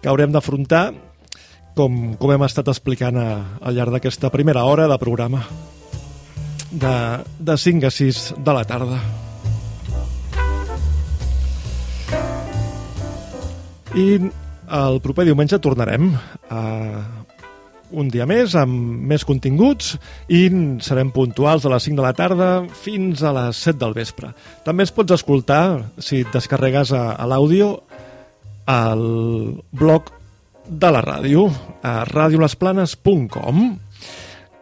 que haurem d'afrontar com, com hem estat explicant a, al llarg d'aquesta primera hora de programa de, de 5 a 6 de la tarda. I el proper diumenge tornarem a un dia més amb més continguts i serem puntuals a les 5 de la tarda fins a les 7 del vespre. També es pots escoltar, si et descarregues a, a l'àudio, al blog de la ràdio, a radiolesplanes.com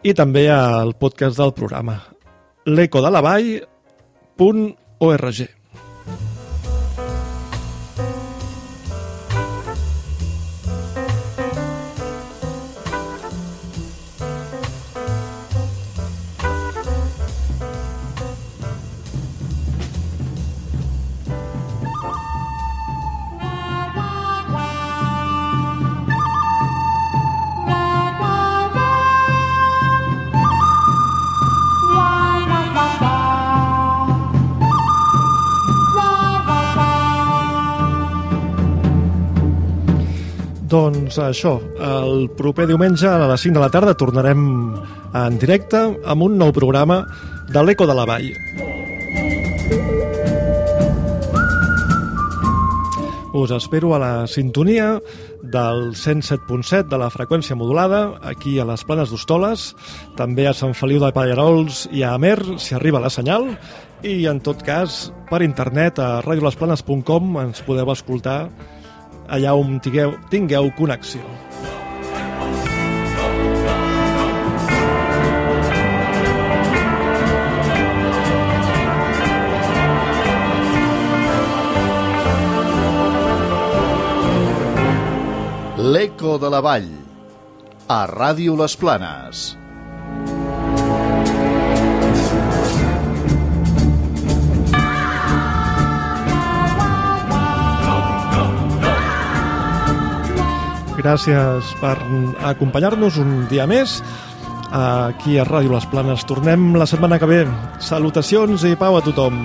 i també al podcast del programa l'ecodelavall.org. Doncs això, el proper diumenge a les 5 de la tarda tornarem en directe amb un nou programa de l'Eco de la Vall. Us espero a la sintonia del 107.7 de la freqüència modulada, aquí a les Planes d'Hostoles, també a Sant Feliu de Pallarols i a Amer, si arriba la senyal, i en tot cas per internet a radiolesplanes.com ens podeu escoltar allà on tingueu, tingueu connexió. L'Eco de la Vall, a Ràdio Les Planes. Gràcies per acompanyar-nos un dia més aquí a Ràdio Les Planes. Tornem la setmana que ve. Salutacions i pau a tothom.